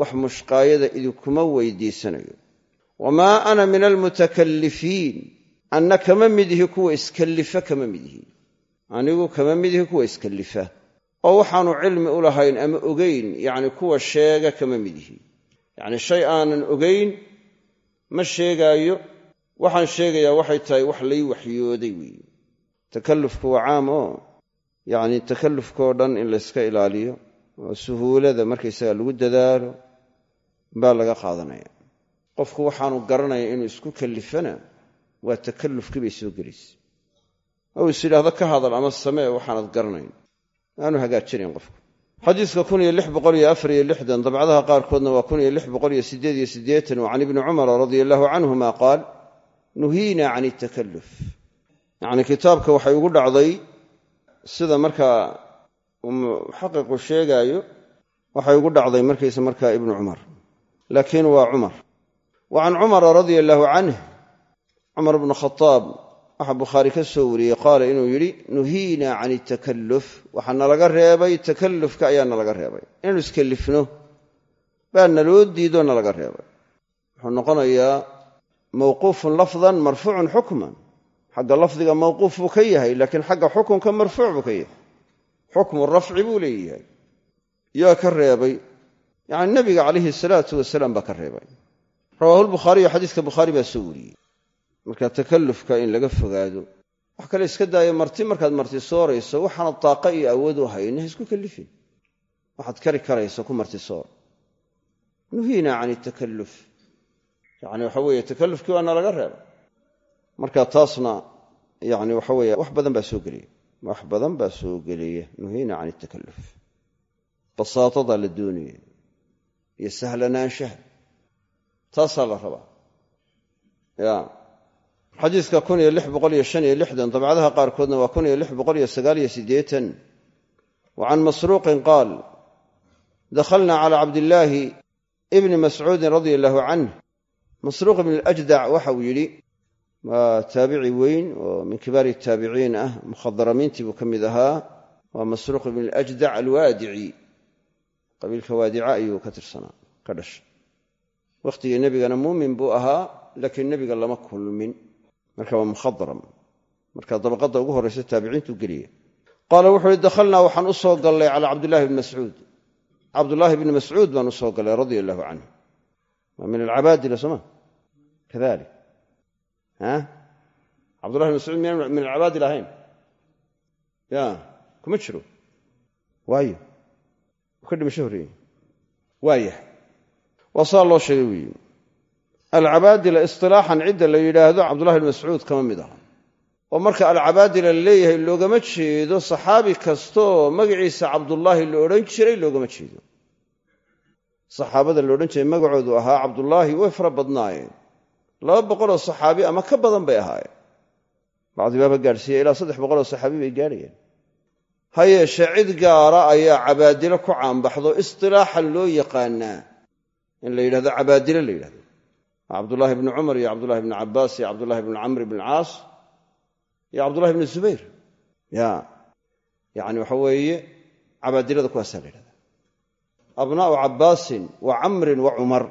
wax mushqaayada idinkuma weydiisanayo. Wamaa ana min almutakallifiin anna kama midihi kuwa iskallifa kama midihi. Anigu kama midihi kuwa iskallifa oo waxaanu cilmi u lahayn ama ogayn yacni kuwa sheega kama midihi. Yacni shay aanan ogayn ma sheegaayo. Waxaan sheegayaa waxay tahay wax lay waxyooday weeye takallufku waa caam oo yacni takallufkao dhan in layska ilaaliyo oo suhuulada markaysaga lagu dadaalo baa laga qaadanaya. Qofku waxaanu garanaya inuu isku kallifana waa takallufkii bay soo gelaysa. Ou is yidhaahdo ka hadal ama samee waxaanad garanayn. Aanu hagaajinayn qofku. Xadiiska dabcadaha qaarkoodna waa can ibni cumara radia allahu canhuma qaal nuhiina can itakalluf yacni kitaabka waxay ugu dhacday sida markaa muxaqiqu sheegaayo waxay ugu dhacday markaysa markaa ibnu cumar. Laakiin waa cumar. Wa can cumara radia allaahu canh cumar bnu khadaab waxaa bukhaari ka soo wariyey qaala inuu yidhi nuhiina can itakalluf waxaa nalaga reebay takallufka ayaa nalaga reebay. Inaynu iskallifno baa naloo diidoo nalaga reebay. Wuxuu noqonayaa mawquufun lafdan marfuucun xukman xagga lafdiga mawquuf buu ka yahay laakiin xagga xukunka marfuuc buu ka yahay. Xukmu rafci buu leeyahay. Yaa ka reebay. Yacni nebiga calayhi salaatu wasalaam baa ka reebay. Rawaahu lbukhaariyo xadiiska bukhaari baa soo wariyey. Marka takallufka in laga fogaado wax kale iska daayo marti markaad marti soorayso waxaana daaqa iyo awood u hayna ha isku kallifin. Waxaad kari karayso ku marti soor. Nuhiina can itakalluf yacni waxa weeye takallufkii waana laga reebay marka taasna yani waxa weeye wax badan baa soo gelaya wax badan baa soo gelaya nuhiina can itakalluf basaatadaa la doonaya iyo sahlanaanshaha taasaa la rabaa. Ya. Xadiiska kun iyo lix boqol iyo shan iyo lixdan dabcadaha qaarkoodna waa kun iyo lix boqol iyo sagaal iyo siddeetan. Wa can masruuqin qaal dakhalna cala cabdillaahi ibni mascuudin radia allahu canh masruuq ibn alajdac waxa taabici weyn oo min kibaari taabiciin ah mukhadaramiintii buu ka mid ahaa. Waa masruuq ibn alajdac alwaadici qabiilka waadica ayuu ka tirsanaa ka dhashay. Wakhtigii nebigana muumin buu ahaa laakiin nebiga lama kulmin. Marka waa mukhadaram marka dabaqadda ugu horraysa taabiciintuu geliya qaala wuxuu uhi dakhalnaa waxaan u soo gallay calaa cabdillahi bni mascuud. Cabdullaahi bni mascuud baan u soo gallay radia allahu canhu. Waa min alcabaadila sooma kadalik cabdullahi bn mascuud miyaan min alcabaadil ahayn ya kuma jiro waayo uu ka dhimasho horreeyey waayah waa saa loo sheegay weyi alcabaadila istilaaxan cidda la yidhaahdo cabdullahi bn mascuud kama mid aha oo marka alcabaadila la leeyahay loogama jeedo saxaabi kastaoo magaciisa cabdullaahi la odhan jiray loogama jeedo saxaabada la odhan jiray magacoodu ahaa cabdullaahi way fara badnaayeen laba boqoloo saxaabi ama ka badan bay ahaayeen. Bacdibaaba gaadhsiiya ilaa saddex boqoloo saxaabi bay gaadhayeen. Ha yeeshee cid gaara ayaa cabaadilo ku caanbaxdo istilaaxan loo yaqaanaa. In la yidhahdo cabaadilo la yidhahdo. Cabdullaahi bni cumar iyo cabdullahi bni cabbaas iyo cabdullahi bni camr bni caas iyo cabdullahi bni zubayr. Ya yacni waxa weeye cabaadilada kuwaasaa la yidhahda abnaa'u cabbaasin wa camrin wa cumar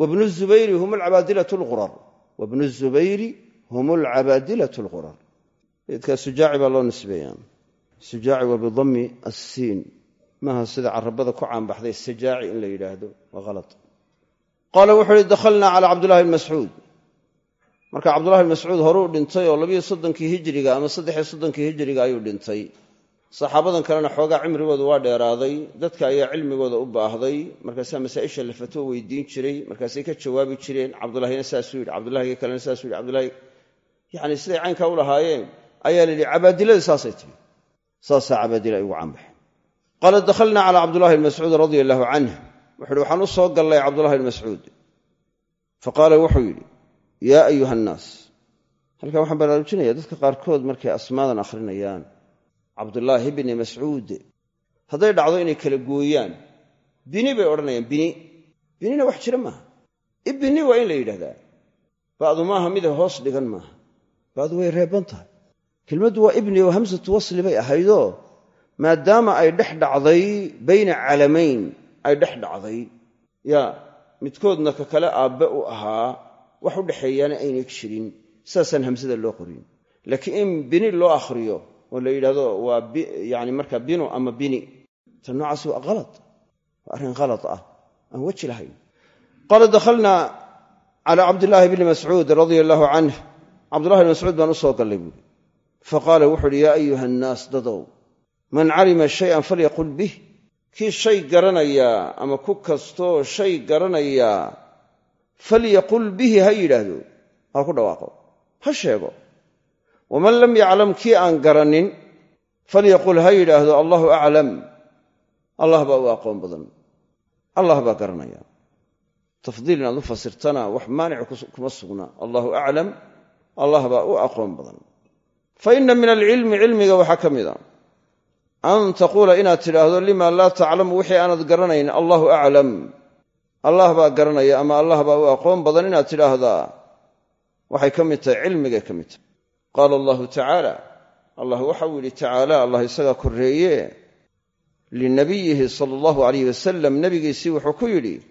wabnu zubayri hum alcabaadilatu lqurar wabnu zubayri hum alcabaadilatu alqurar eedkaa sujaaci baa loo nisbeeyaa sujaaci waa bidammi assiin maaha sida carabada ku caanbaxday sajaaci in la yidhaahdo waa hala qaala wuxuu uhi dakhalnaa calaa cabdullahi bni mascuud marka cabdullahi bn mascuud horuu dhintay oo labiyo soddonkii hijiriga ama saddexiyo soddonkii hijiriga ayuu dhintay saxaabadan kalena xoogaa cimrigooda waa dheeraaday dadka ayaa cilmigooda u baahday markaasaa masaa'isha la fatwo weydiin jiray markaasay ka jawaabi jireen cabdulahina saasuu yidhi cabdulahigi kalena saasuu yidhi cabdulahi yani siday caynkaa u lahaayeen ayaa la yidhi cabaadiladii saasay timi. Saasaa cabaadila ay ugu caanbaxeen qaala dakhalnaa calaa cabdullahi mascuud radia allaahu canh wuxu uhi waxaan u soo gallay cabdullahi mascuud fa qaala wuxuu yidhi yaa ayuha annaas halkan waxaan baraarujinaya dadka qaarkood markay asmaadan akhrinayaan cabdullaahi bni mascuud hadday dhacdo inay kala gooyaan. Bini bay odhanayaan bini binina wax jira maaha. Ibini waa in la yidhahdaa. Ba'du maaha mida hoos dhigan maaha. Ba'du way reeban tahay. Kelmaddu waa ibni oo hamsatu wasli bay ahaydoo maadaama ay dhex dhacday bayna calamayn ay dhex dhacday. Yaa midkoodna ka kale aabbe u ahaa wax u dhexeeyaana aynay jirin. Saasaan hamsada loo qorin. Laakiin in bini loo akhriyo oo la yidhahdo waa yani marka binu ama bini. Ta noocaas waa ala waa arrin khala ah aan weji lahayn. Qaala dakhalnaa calaa cabdillaahi bni mascuud radia allaahu canh cabdullahi bni mascuud baan u soo gallay buuri faqaala wuxu uhi yaa ayuha annaas dadow man calima shayan falyaqul bih. Kii shay garanayaa ama ku kastoo shay garanayaa falyaqul bihi ha yidhaahdo ha ku dhawaaqo ha sheego waman lam yaclam kii aan garanin falyaqul ha yidhaahdo allahu aclam allah baa u aqoon badan allah baa garanaya tafdiil inaad u fasirtana wax maanic kuma sugna allahu aclam allah baa u aqoon badan fa inna min alcilmi cilmiga waxaa ka mid a an taquula inaad tidhaahdo lima laa taclamu wixii aanad garanayn allahu aclam allah baa garanaya ama allah baa u aqoon badan inaad tidhaahdaa waxay ka mid tahay cilmigay ka mid tahay qaala allahu tacaala allah waxau yidhi tacaala allah isagaa korreeye. Linabiyihi sala allahu alayh wasalam nebigiisii wuxuu ku yidhi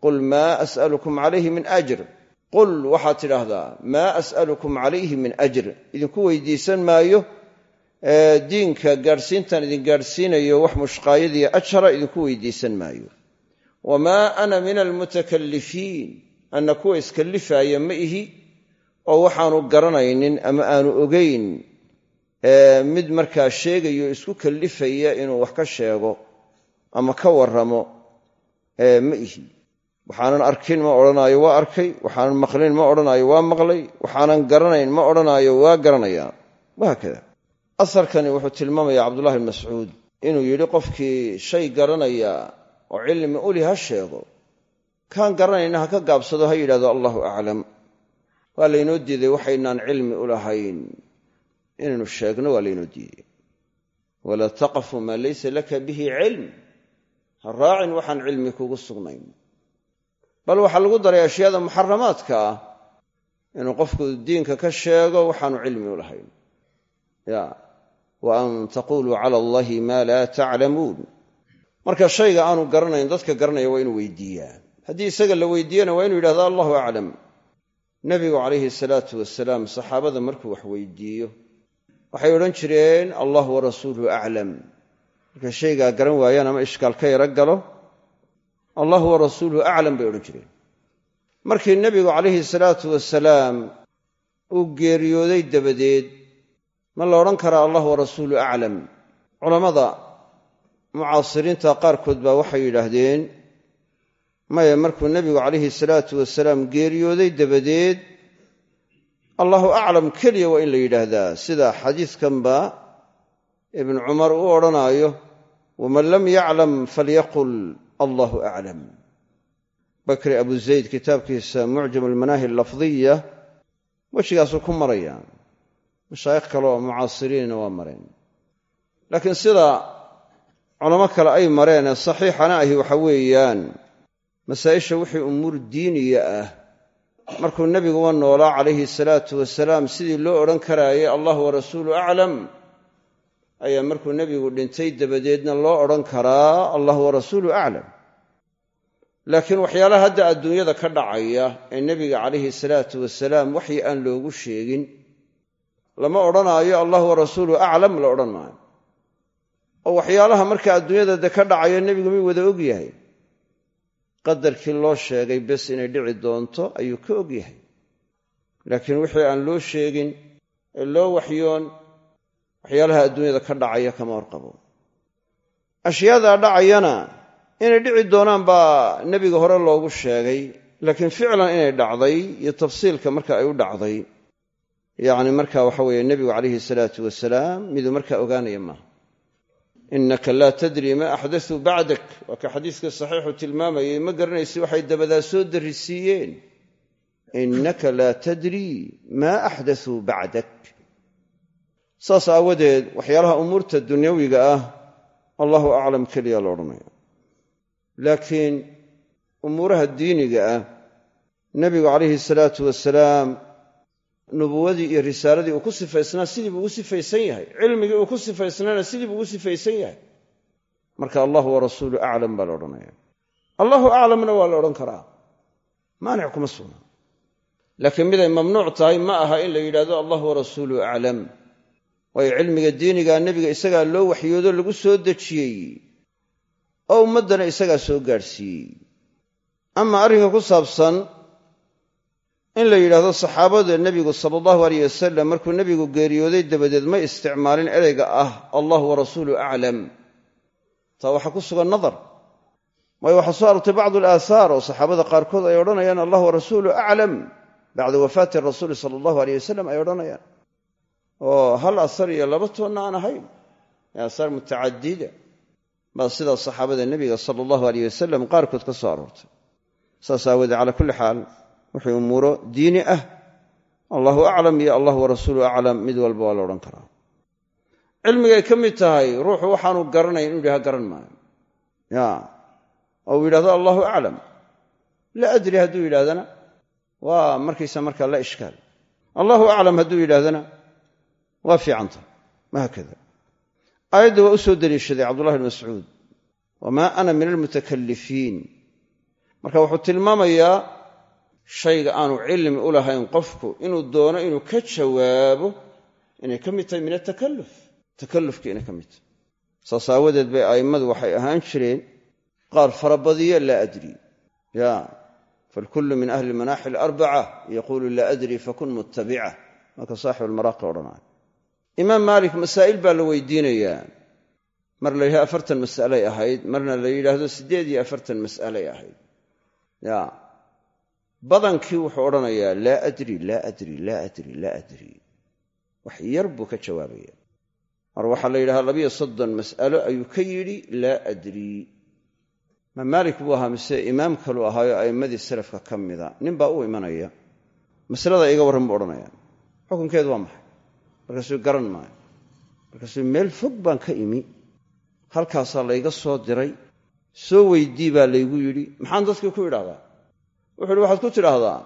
qul maa as'alukum calayhi min ajr. Qul waxaad tidhaahdaa maa as'alukum calayhi min ajr. Idinku weydiisan maayo diinka gaadhsiintan idin gaadhsiinayo wax mushqaayadiiyo ajara idinku weydiisan maayo. Wamaa ana min almutakallifiin anna kuwa iskallifaaya ma ihi oo waxaanu garanaynin ama aanu ogayn mid markaa sheegayo isku kallifaya inuu wax ka sheego ama ka warramo ma ihi. Waxaanan arkin ma odhanaayo waa arkay. Waxaanan maqlin ma odhanaayo waa maqlay. Waxaanan garanayn ma odhanaayo waa garanayaa wahaakada asarkani wuxuu tilmaamayaa cabdullahi bn mascuud inuu yidhi qofkii shay garanaya oo cilmi uli ha sheego kaan garanayna ha ka gaabsado ha yidhahdo allahu aclam waa laynoo diiday waxaynaan cilmi u lahayn. Inaynu sheegno waa laynoo diiday. Walaa taqfu maa laysa laka bihi cilm. Ha raacin waxaan cilmi kugu sugnayn. Bal waxaa lagu daray ashyaada muxaramaadka ah. Inuu qofku diinka ka sheego waxaanu cilmi u lahayn. Ya wa an taquluu cala allahi maa laa taclamuun marka shayga aanu garanayn dadka garanaya waa inuu weydiiyaa. Haddii isaga la weydiiyana waa inuu yidhahdo allahu aclam nebigu calayhi salaatu wasalaam saxaabada markuu wax weydiiyo waxay odhan jireen allah warasuuluhu aclam. Markay shaygaa garan waayaan ama ishkaal ka yaro galo allahu warasuuluhu aclam bay odhan jireen. Markii nebigu calayhi salaatu wasalaam uu geeriyooday dabadeed ma la odhan karaa allah warasuuluhu aclam. Culammada mucaasiriinta qaarkood baa waxay yidhaahdeen maya markuu nebigu calayhi salaatu wasalaam geeriyooday dabadeed allahu aclam keliya waa in la yidhaahdaa. Sida xadiidkanba ibnu cumar uu odhanaayo waman lam yaclam falyaqul allahu aclam. Bakri abu zayd kitaabkiisa mucjam almanaahi allafdiya wejigaasuu ku maraya mashaayikh kale oo mucaasiriinna waa mareen. Laakiin sida culamo kale ay mareen ee saxiixana ahi waxa weeyaan masaa'isha wixii umuur diiniya ah. Markuu nebiguwa noolaa calayhi salaatu wasalaam sidii loo odhan karaayay allah warasuulu aclam ayaa markuu nebigu dhintay dabadeedna loo odhan karaa allah warasuulu aclam. Laakiin waxyaalaha hadda adduunyada ka dhacaya ee nebiga calayhi salaatu wasalaam waxyi aan loogu sheegin. Lama odhanaayo allah warasuulu aclam la odhan maayo oo waxyaalaha marka adduunyada de ka dhacayo nebigu mi wada og yahay qadarkii loo sheegay bes inay dhici doonto ayuu ka og yahay. Laakiin wixii aan loo sheegin ee loo waxyoon waxyaalaha adduunyada ka dhacaya kama warqabo. Ashyaadaa dhacayana inay dhici doonaan baa nebiga hore loogu sheegay laakiin ficlan inay dhacday iyo tafsiilka marka ay u dhacday. Yacni marka waxa weeye nebigu calayhi salaatu wasalaam miduu markaa ogaanaya maaha innaka laa tadri ma axdasuu bacdak. Waa ka xadiiska saxiixu tilmaamayay ma garanaysi waxay dabadaa soo darrisiiyeen. Innaka laa tadrii maa axdasuu bacdak. Saas aawadeed waxyaalaha umuurta dunyawiga ah allahu aclam keliya la odhanaya laakiin umuuraha diiniga ah nebigu calayhi salaatu wasalaam nubuwadii iyo risaaladii uu ku sifaysnaa sidii buu ugu sifaysan yahay. Cilmigii uu ku sifaysnaana sidii buu ugu sifaysan yahay. Marka allahu warasuulu aclam baa la odhanaya. Allahu aclamna waa la odhan karaa. Maanic kuma sugna laakiin miday mamnuuc tahay ma aha in la yidhahdo allahu warasuulu aclam. Waayo cilmiga diinigaa nebiga isagaa loo waxyoodo lagu soo dejiyey. Oo ummaddana isagaa soo gaadhsiiyey. Ama arrinka ku saabsan in la yidhaahdo saxaabada nebigu sala allahu aleyh wasalam markuu nebigu geeriyooday dabadeed may isticmaalin ereyga ah allah warasuulu aclam taa waxaa ku sugan nadar. Waayo waxaa soo arortay bacdu alaahaar oo saxaabada qaarkood ay odhanayaan allah warasuulu aclam bacda wafaati rasuuli sala allahu aleyh wasalam ay odhanayaan. Oo hal asar iyo laba toonna aan ahayn. Ee asaar mutacadida baa sidaa saxaabada nebiga sala allahu aleyh wasalam qaarkood ka soo aroortay saas aawoodee calaa kulli xaal wixii umuuro diini ah. Allahu aclam iyo allah warasuulu aclam. Mid walba waa la odhan karaa. Cilmigay ka mid tahay ruuxu waxaanu garanayn inuu yidhaha garan maayo. Ya. Oo yidhahdo allahu aclam. La adri hadduu yidhahdana waa markaysa markaa la ishkaal. Allahu aclam hadduu yidhahdana waa fiicanta wahaakada aayadda waa u soo deliishaday cabdullahi bn mascuud. Wamaa ana min almutakalifiin marka wuxuu tilmaamayaa shayga aanu cilmi u lahayn qofku inuu doono inuu ka jawaabo inay ka mid tahay min atakalluf. Takallufka inay ka mid tahay. Saas aawadeed bay a'immadu waxay ahaan jireen qaar farabadiya laa adri. Ya falkullu min ahli manaaxi alarbaca yaquulu laa adri fakun muttabica. Marka saaxib almaraaqi odhanaya. Imaam maalik masaa'il baa la weydiinayaa. Mar la afartan mas'alay ahayd marna la yidhaahdo siddeed iyo afartan mas'alay ahayd. Ya badankii wuxuu odhanayaa laa adri laa adri laa adri laa adri. Wax yar buu ka jawaabaya. Mar waxaa la yidhahdaa labiyo soddon mas'alo ayuu ka yidhi laa adri. Ma maalik buu ahaa mise imaam kaluu ahaayo a'immadii salafka ka mida? Nin baa u imanaya. Masalada iga warran buu odhanaya xukunkeedu waa maxay? Markaasuu garan maayo. Markaasuu meel fog baan ka imi. Halkaasaa layga soo diray. Soo weydii baa laygu yidhi. Maxaan dadkii ku idhahdaa wuxu uhi waxaad ku tidhaahdaa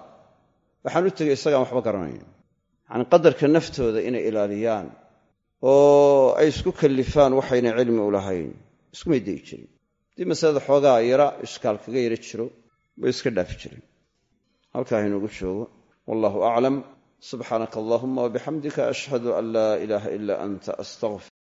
waxaan u tegay isagaan waxba garanayn. Yacani qadarka naftooda inay ilaaliyaan oo ay isku kallifaan waxayna cilmi u lahayn iskumay dayi jirin. Haddii masalada xoogaa yara ishkaal kaga yara jiro bay iska dhaafi jireen halkaa haynoogu joogo. Wallahu aclam subxaanaka allahuma wabixamdika ashhadu an laa ilaaha ila anta astaqfir